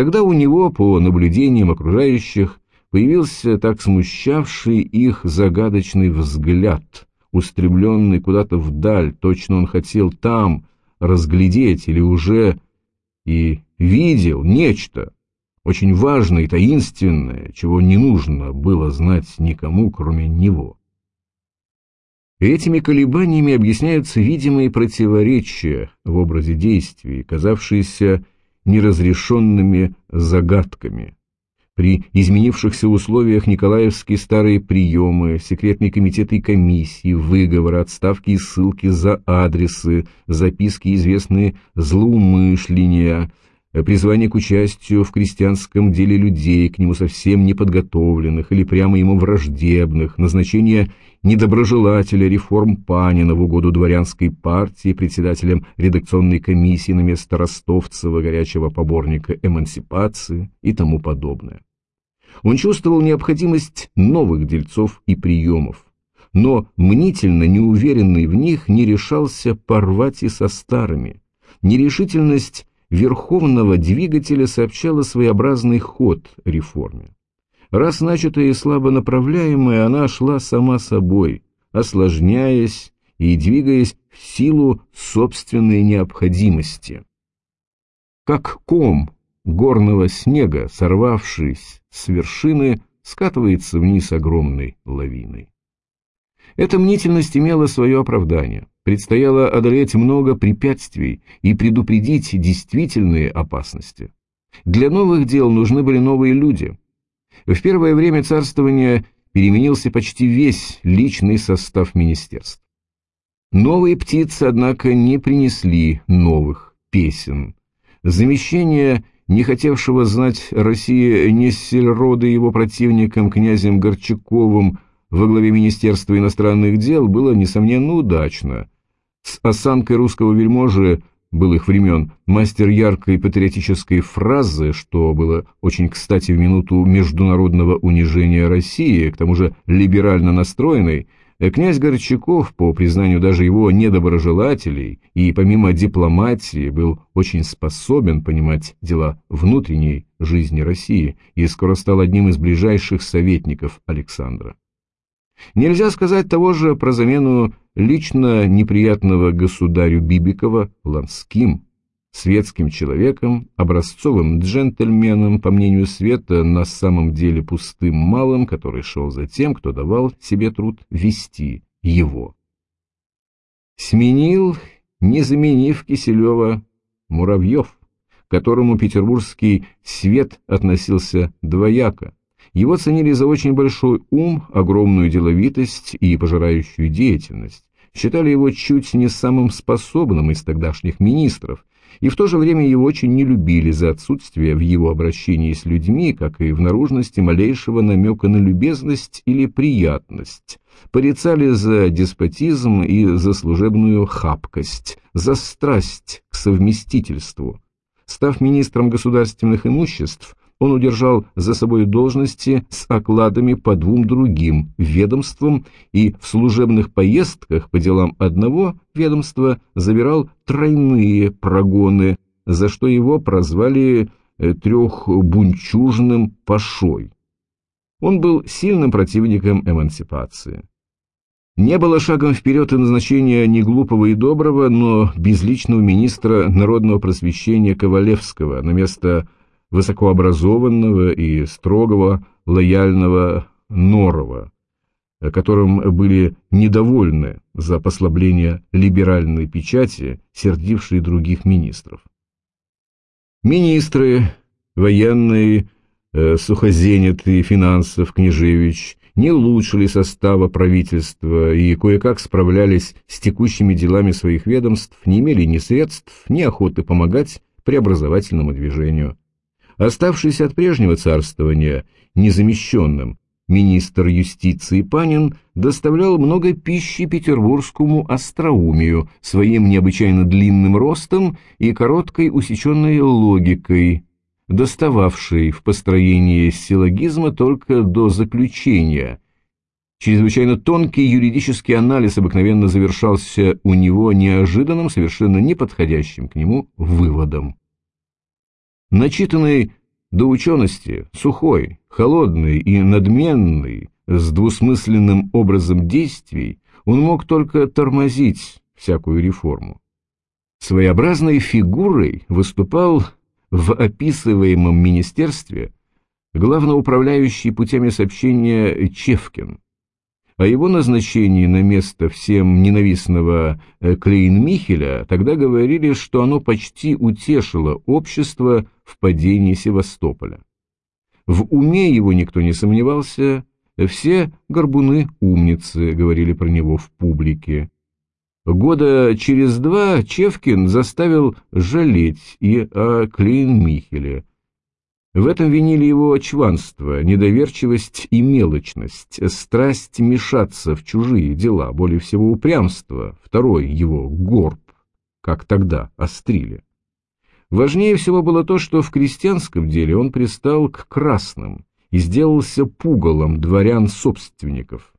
Тогда у него, по наблюдениям окружающих, появился так смущавший их загадочный взгляд, устремленный куда-то вдаль, точно он хотел там разглядеть или уже и видел нечто, очень важное и таинственное, чего не нужно было знать никому, кроме него. Этими колебаниями объясняются видимые противоречия в образе действий, казавшиеся неразрешенными загадками. При изменившихся условиях Николаевские старые приемы, секретные комитеты и комиссии, выговоры, отставки и ссылки за адресы, записки известные злоумышления, призвание к участию в крестьянском деле людей, к нему совсем неподготовленных или прямо ему враждебных, назначение недоброжелателя реформ Панина в угоду дворянской партии председателем редакционной комиссии на место Ростовцева, горячего поборника эмансипации и тому подобное. Он чувствовал необходимость новых дельцов и приемов, но мнительно неуверенный в них не решался порвать и со старыми. Нерешительность верховного двигателя сообщала своеобразный ход реформе. Раз начатая и слабо направляемая, она шла сама собой, осложняясь и двигаясь в силу собственной необходимости. Как ком горного снега, сорвавшись с вершины, скатывается вниз огромной лавиной. Эта мнительность имела свое оправдание. Предстояло одолеть много препятствий и предупредить действительные опасности. Для новых дел нужны были новые люди. В первое время царствования переменился почти весь личный состав министерств. Новые птицы, однако, не принесли новых песен. Замещение не хотевшего знать России Нессельрода его противником князем Горчаковым во главе Министерства иностранных дел было, несомненно, удачно. С осанкой русского вельможи был их времен мастер яркой патриотической фразы, что было очень кстати в минуту международного унижения России, к тому же либерально настроенный, князь Горчаков, по признанию даже его недоброжелателей, и помимо дипломатии был очень способен понимать дела внутренней жизни России и скоро стал одним из ближайших советников Александра. Нельзя сказать того же про замену лично неприятного государю Бибикова Ланским, светским человеком, образцовым джентльменом, по мнению Света, на самом деле пустым малым, который шел за тем, кто давал себе труд вести его. Сменил, не заменив Киселева, Муравьев, к которому петербургский свет относился двояко, его ценили за очень большой ум, огромную деловитость и пожирающую деятельность, считали его чуть не самым способным из тогдашних министров, и в то же время его очень не любили за отсутствие в его обращении с людьми, как и в наружности малейшего намека на любезность или приятность, порицали за деспотизм и за служебную хапкость, за страсть к совместительству. Став министром государственных имуществ, он удержал за собой должности с окладами по двум другим ведомствам и в служебных поездках по делам одного ведомства забирал тройные прогоны, за что его прозвали э, трехбунчужным пашой. Он был сильным противником эмансипации. Не было шагом вперед и назначения не глупого и доброго, но безличного министра народного просвещения Ковалевского на место высокообразованного и строгого лояльного Норова, которым были недовольны за послабление либеральной печати, сердившие других министров. Министры, военные, э, сухозенятый финансов Княжевич не улучшили состава правительства и кое-как справлялись с текущими делами своих ведомств, не имели ни средств, ни охоты помогать преобразовательному движению. Оставшийся от прежнего царствования незамещенным, министр юстиции Панин доставлял много пищи петербургскому остроумию своим необычайно длинным ростом и короткой усеченной логикой, достававшей в построении силлогизма только до заключения Чрезвычайно тонкий юридический анализ обыкновенно завершался у него неожиданным, совершенно неподходящим к нему выводом. Начитанный до учености, сухой, холодный и надменный, с двусмысленным образом действий, он мог только тормозить всякую реформу. Своеобразной фигурой выступал в описываемом министерстве главноуправляющий путями сообщения Чевкин, о его назначении на место всем ненавистного э, Клейн-Михеля тогда говорили, что оно почти утешило общество в падении Севастополя. В уме его никто не сомневался, все горбуны-умницы говорили про него в публике. Года через два Чевкин заставил жалеть и о Клейн-Михеле, в этом винили его чванство, недоверчивость и мелочность, страсть мешаться в чужие дела, более всего упрямство, второй его горб, как тогда острили. Важнее всего было то, что в крестьянском деле он пристал к красным и сделался пугалом дворян-собственников.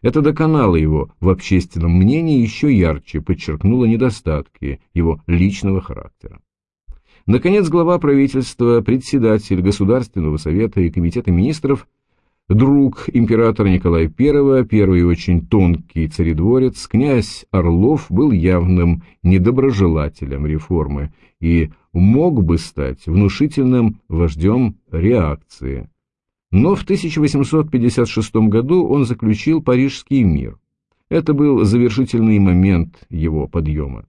Это доконало его в общественном мнении еще ярче, подчеркнуло недостатки его личного характера. Наконец, глава правительства, председатель Государственного совета и Комитета министров, друг императора Николая I, первый очень тонкий царедворец, князь Орлов был явным недоброжелателем реформы и мог бы стать внушительным вождем реакции. Но в 1856 году он заключил Парижский мир. Это был завершительный момент его подъема.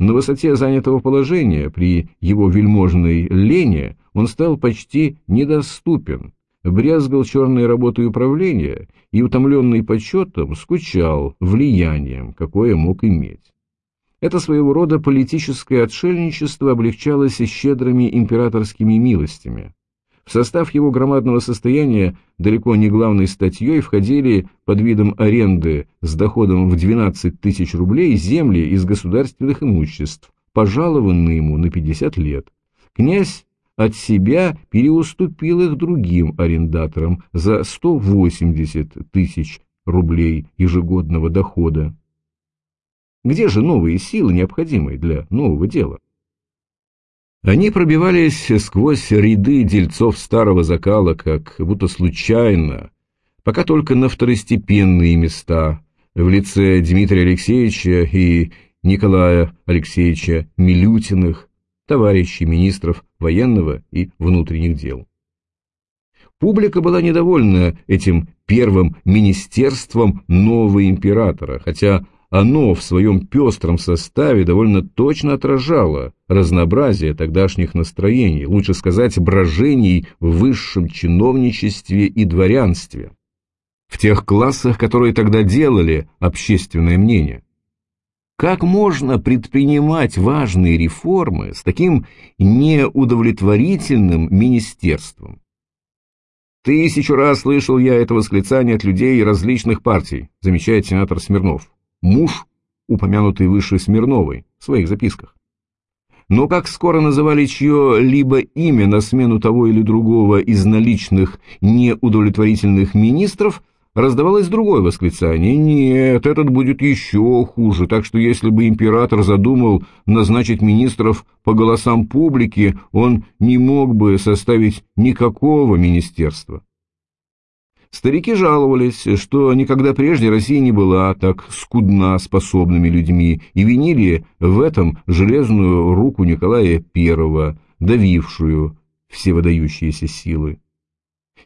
На высоте занятого положения, при его вельможной лени, он стал почти недоступен, брезгал черной работой управления и, утомленный почетом, скучал влиянием, какое мог иметь. Это своего рода политическое отшельничество облегчалось щедрыми императорскими милостями. В состав его громадного состояния далеко не главной статьей входили под видом аренды с доходом в 12 тысяч рублей земли из государственных имуществ, пожалованные ему на 50 лет. Князь от себя переуступил их другим арендаторам за 180 тысяч рублей ежегодного дохода. Где же новые силы, необходимые для нового дела? Они пробивались сквозь ряды дельцов старого закала, как будто случайно, пока только на второстепенные места, в лице Дмитрия Алексеевича и Николая Алексеевича Милютиных, товарищей министров военного и внутренних дел. Публика была недовольна этим первым министерством нового императора, хотя оно в своем пестром составе довольно точно отражало разнообразие тогдашних настроений, лучше сказать, брожений в высшем чиновничестве и дворянстве, в тех классах, которые тогда делали общественное мнение. Как можно предпринимать важные реформы с таким неудовлетворительным министерством? Тысячу раз слышал я это восклицание от людей различных партий, замечает сенатор Смирнов муж, упомянутый выше Смирновой, в своих записках. Но как скоро называли чье-либо имя на смену того или другого из наличных неудовлетворительных министров, раздавалось другое восклицание «Нет, этот будет еще хуже, так что если бы император задумал назначить министров по голосам публики, он не мог бы составить никакого министерства». Старики жаловались, что никогда прежде Россия не была так скудна способными людьми и винили в этом железную руку Николая I, давившую все выдающиеся силы.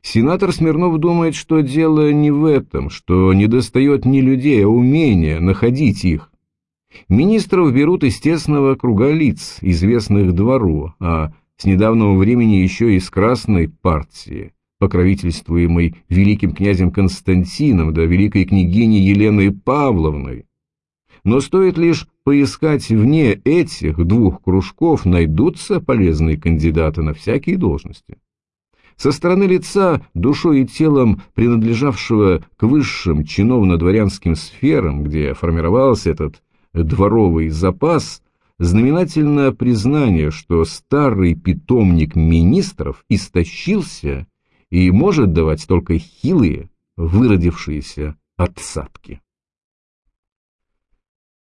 Сенатор Смирнов думает, что дело не в этом, что недостает не людей, а умения находить их. Министров берут из тесного круга лиц, известных двору, а с недавнего времени еще из Красной партии покровительствуемой великим князем Константином да великой княгиней Еленой Павловной. Но стоит лишь поискать вне этих двух кружков, найдутся полезные кандидаты на всякие должности. Со стороны лица, душой и телом, принадлежавшего к высшим чиновно-дворянским сферам, где формировался этот дворовый запас, знаменательно признание, что старый питомник министров истощился и может давать только хилые, выродившиеся отсадки.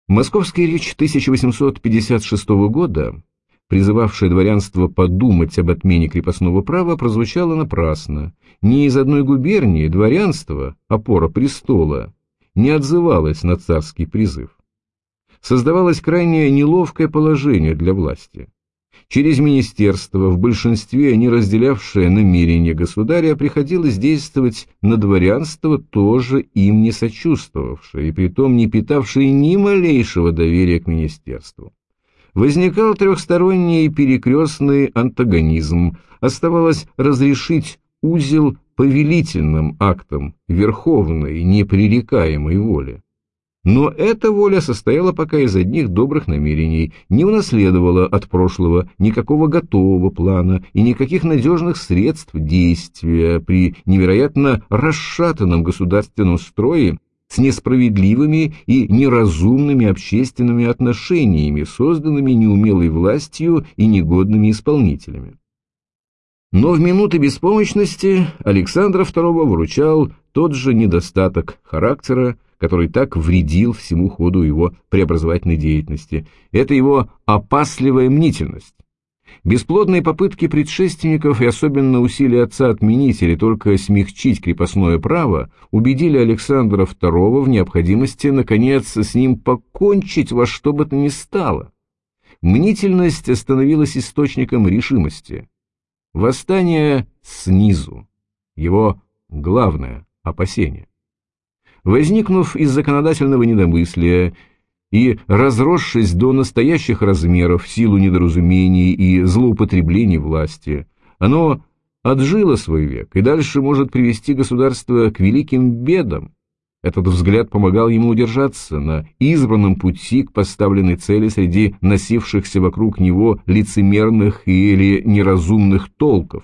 Московская речь 1856 года, призывавшая дворянство подумать об отмене крепостного права, прозвучала напрасно. Ни из одной губернии дворянство, опора престола, не отзывалось на царский призыв. Создавалось крайне неловкое положение для власти. Через министерство, в большинстве не разделявшее намерения государя, приходилось действовать на дворянство, тоже им не сочувствовавшее, и притом не питавшее ни малейшего доверия к министерству. Возникал трехсторонний перекрестный антагонизм, оставалось разрешить узел повелительным актом верховной непререкаемой воли. Но эта воля состояла пока из одних добрых намерений, не унаследовала от прошлого никакого готового плана и никаких надежных средств действия при невероятно расшатанном государственном строе с несправедливыми и неразумными общественными отношениями, созданными неумелой властью и негодными исполнителями. Но в минуты беспомощности Александра II выручал тот же недостаток характера, который так вредил всему ходу его преобразовательной деятельности. Это его опасливая мнительность. Бесплодные попытки предшественников и особенно усилия отца отменить или только смягчить крепостное право убедили Александра II в необходимости, наконец, с ним покончить во что бы то ни стало. Мнительность становилась источником решимости. Восстание снизу. Его главное опасение возникнув из законодательного недомыслия и разросшись до настоящих размеров в силу недоразумений и злоупотреблений власти, оно отжило свой век и дальше может привести государство к великим бедам. Этот взгляд помогал ему удержаться на избранном пути к поставленной цели среди носившихся вокруг него лицемерных или неразумных толков.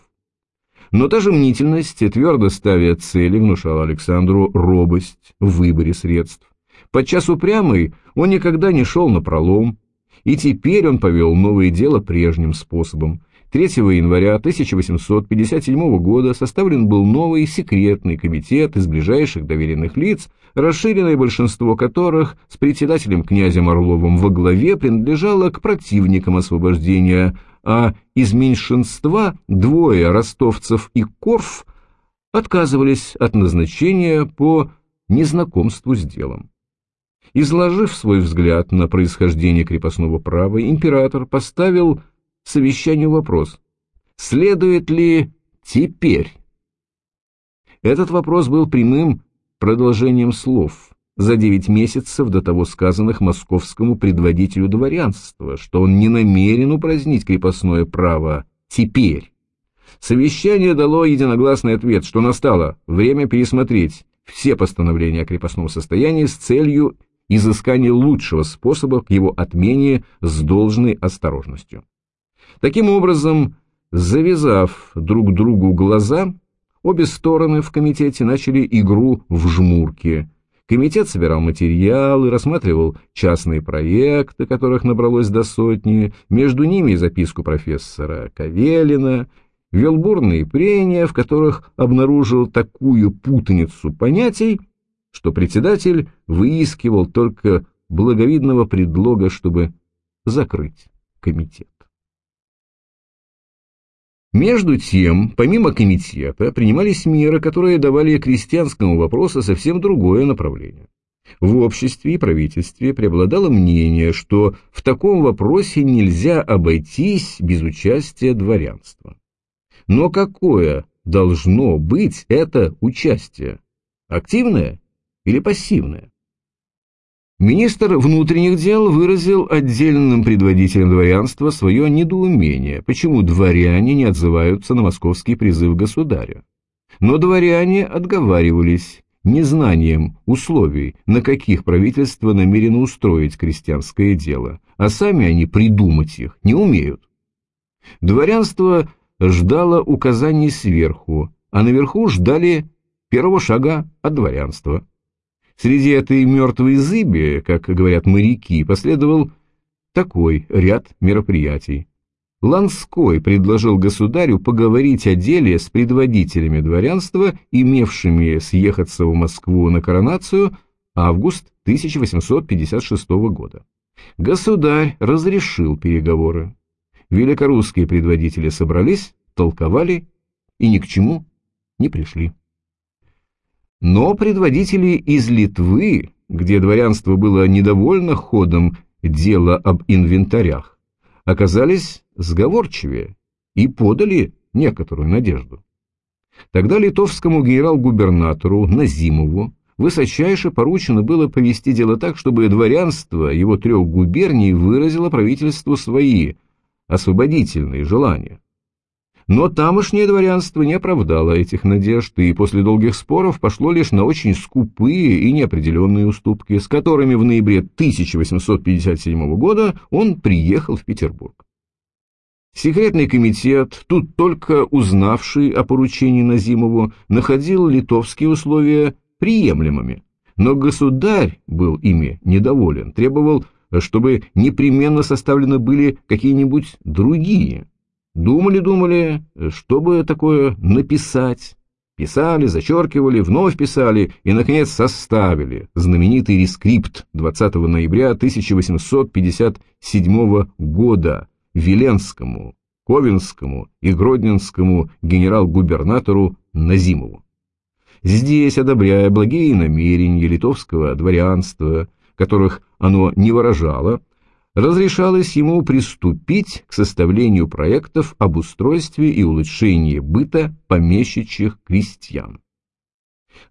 Но та же мнительность, твердо ставя цели, внушала Александру робость в выборе средств. Подчас упрямый, он никогда не шел на пролом, и теперь он повел новое дело прежним способом. 3 января 1857 года составлен был новый секретный комитет из ближайших доверенных лиц, расширенное большинство которых с председателем князем Орловым во главе принадлежало к противникам освобождения а из меньшинства двое ростовцев и Корф отказывались от назначения по незнакомству с делом. Изложив свой взгляд на происхождение крепостного права, император поставил совещанию вопрос, следует ли теперь? Этот вопрос был прямым продолжением слов, за девять месяцев до того сказанных московскому предводителю дворянства, что он не намерен упразднить крепостное право теперь. Совещание дало единогласный ответ, что настало время пересмотреть все постановления о крепостном состоянии с целью изыскания лучшего способа к его отмене с должной осторожностью. Таким образом, завязав друг другу глаза, обе стороны в комитете начали игру в жмурки – Комитет собирал материалы, рассматривал частные проекты, которых набралось до сотни, между ними записку профессора Кавелина, вел бурные прения, в которых обнаружил такую путаницу понятий, что председатель выискивал только благовидного предлога, чтобы закрыть комитет. Между тем, помимо комитета, принимались меры, которые давали крестьянскому вопросу совсем другое направление. В обществе и правительстве преобладало мнение, что в таком вопросе нельзя обойтись без участия дворянства. Но какое должно быть это участие? Активное или пассивное? Министр внутренних дел выразил отдельным предводителям дворянства свое недоумение, почему дворяне не отзываются на московский призыв государя. Но дворяне отговаривались незнанием условий, на каких правительство намерено устроить крестьянское дело, а сами они придумать их не умеют. Дворянство ждало указаний сверху, а наверху ждали первого шага от дворянства. Среди этой мертвой зыби, как говорят моряки, последовал такой ряд мероприятий. Ланской предложил государю поговорить о деле с предводителями дворянства, имевшими съехаться в Москву на коронацию август 1856 года. Государь разрешил переговоры. Великорусские предводители собрались, толковали и ни к чему не пришли. Но предводители из Литвы, где дворянство было недовольно ходом дела об инвентарях, оказались сговорчивее и подали некоторую надежду. Тогда литовскому генерал-губернатору Назимову высочайше поручено было повести дело так, чтобы дворянство его трех губерний выразило правительству свои освободительные желания. Но тамошнее дворянство не оправдало этих надежд и после долгих споров пошло лишь на очень скупые и неопределенные уступки, с которыми в ноябре 1857 года он приехал в Петербург. Секретный комитет, тут только узнавший о поручении Назимову, находил литовские условия приемлемыми, но государь был ими недоволен, требовал, чтобы непременно составлены были какие-нибудь другие. Думали-думали, что бы такое написать. Писали, зачеркивали, вновь писали и, наконец, составили знаменитый рескрипт 20 ноября 1857 года, Веленскому, Ковенскому и Гродненскому генерал-губернатору Назимову. Здесь, одобряя благие намерения литовского дворянства, которых оно не выражало, разрешалось ему приступить к составлению проектов об устройстве и улучшении быта помещичьих крестьян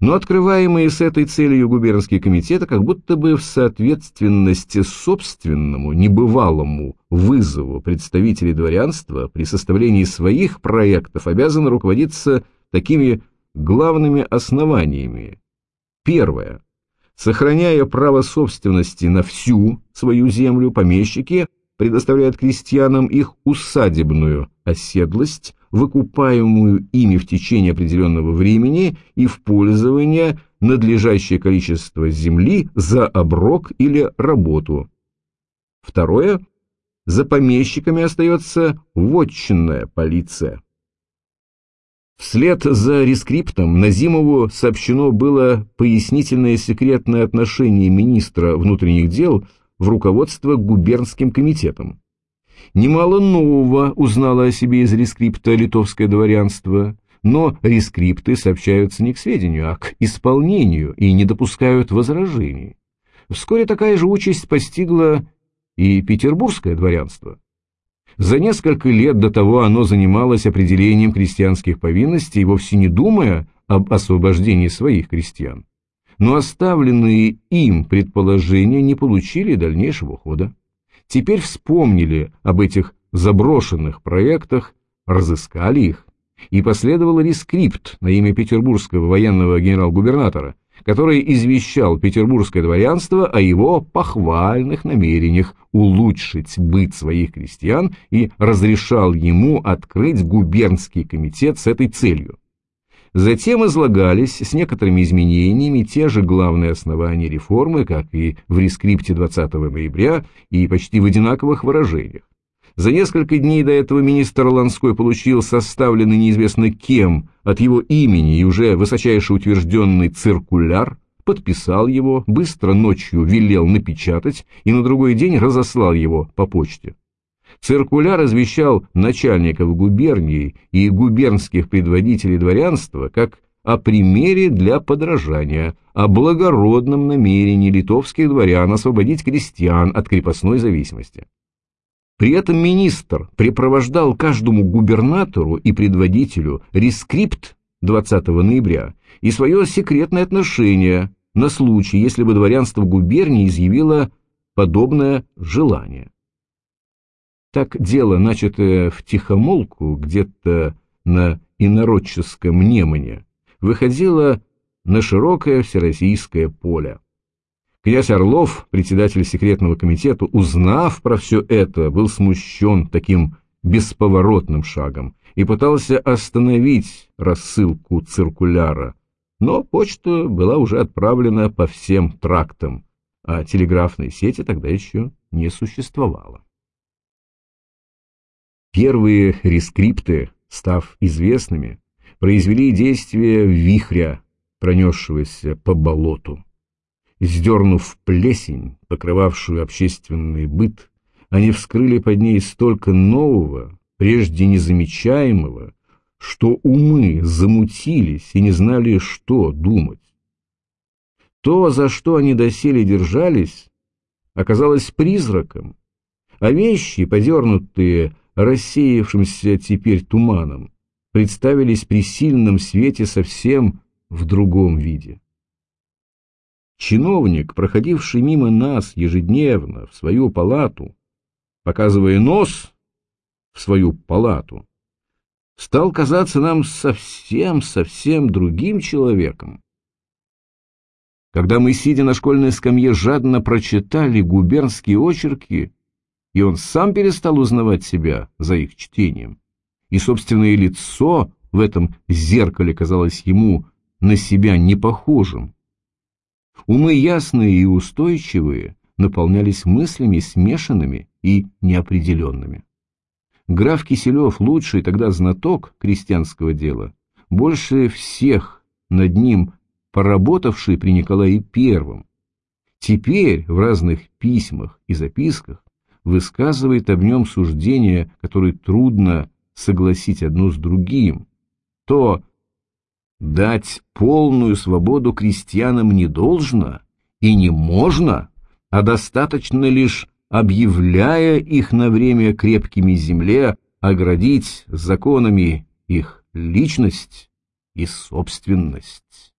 но открываемые с этой целью губернские комитеты как будто бы в соответственности собственному, небывалому вызову представителей дворянства при составлении своих проектов обязаны руководиться такими главными основаниями. Первое. Сохраняя право собственности на всю свою землю, помещики предоставляют крестьянам их усадебную оседлость, выкупаемую ими в течение определенного времени и в пользование надлежащее количество земли за оброк или работу. Второе. За помещиками остается вотчинная полиция. Вслед за рескриптом Назимову сообщено было пояснительное секретное отношение министра внутренних дел в руководство губернским комитетом. Немало нового узнало о себе из рескрипта литовское дворянство, но рескрипты сообщаются не к сведению, а к исполнению и не допускают возражений. Вскоре такая же участь постигла и петербургское дворянство. За несколько лет до того оно занималось определением крестьянских повинностей, вовсе не думая об освобождении своих крестьян. Но оставленные им предположения не получили дальнейшего хода теперь вспомнили об этих заброшенных проектах, разыскали их, и последовал рескрипт на имя петербургского военного генерал-губернатора, который извещал петербургское дворянство о его похвальных намерениях улучшить быт своих крестьян и разрешал ему открыть губернский комитет с этой целью. Затем излагались с некоторыми изменениями те же главные основания реформы, как и в рескрипте 20 ноября, и почти в одинаковых выражениях. За несколько дней до этого министр Ланской получил составленный неизвестно кем от его имени и уже высочайше утвержденный циркуляр, подписал его, быстро ночью велел напечатать и на другой день разослал его по почте. Циркуляр извещал начальников губерний и губернских предводителей дворянства как о примере для подражания, о благородном намерении литовских дворян освободить крестьян от крепостной зависимости. При этом министр припровождал каждому губернатору и предводителю рескрипт 20 ноября и свое секретное отношение на случай, если бы дворянство губернии изъявило подобное желание. Так дело, начатое в тихомолку где-то на инородческом Немане, выходило на широкое всероссийское поле. Князь Орлов, председатель секретного комитета, узнав про все это, был смущен таким бесповоротным шагом и пытался остановить рассылку циркуляра, но почта была уже отправлена по всем трактам, а телеграфной сети тогда еще не существовало. Первые рескрипты, став известными, произвели действие вихря, пронесшегося по болоту. Сдернув плесень, покрывавшую общественный быт, они вскрыли под ней столько нового, прежде незамечаемого, что умы замутились и не знали, что думать. То, за что они доселе держались, оказалось призраком, а вещи, подернутые рассеявшимся теперь туманом, представились при сильном свете совсем в другом виде. Чиновник, проходивший мимо нас ежедневно в свою палату, показывая нос в свою палату, стал казаться нам совсем-совсем другим человеком. Когда мы, сидя на школьной скамье, жадно прочитали губернские очерки, и он сам перестал узнавать себя за их чтением, и собственное лицо в этом зеркале казалось ему на себя не похожим. Умы ясные и устойчивые наполнялись мыслями смешанными и неопределенными. Граф Киселев, лучший тогда знаток крестьянского дела, больше всех над ним поработавший при Николае Первом, теперь в разных письмах и записках высказывает об нем суждения, которые трудно согласить одно с другим, то дать полную свободу крестьянам не должно и не можно, а достаточно лишь, объявляя их на время крепкими земле, оградить законами их личность и собственность.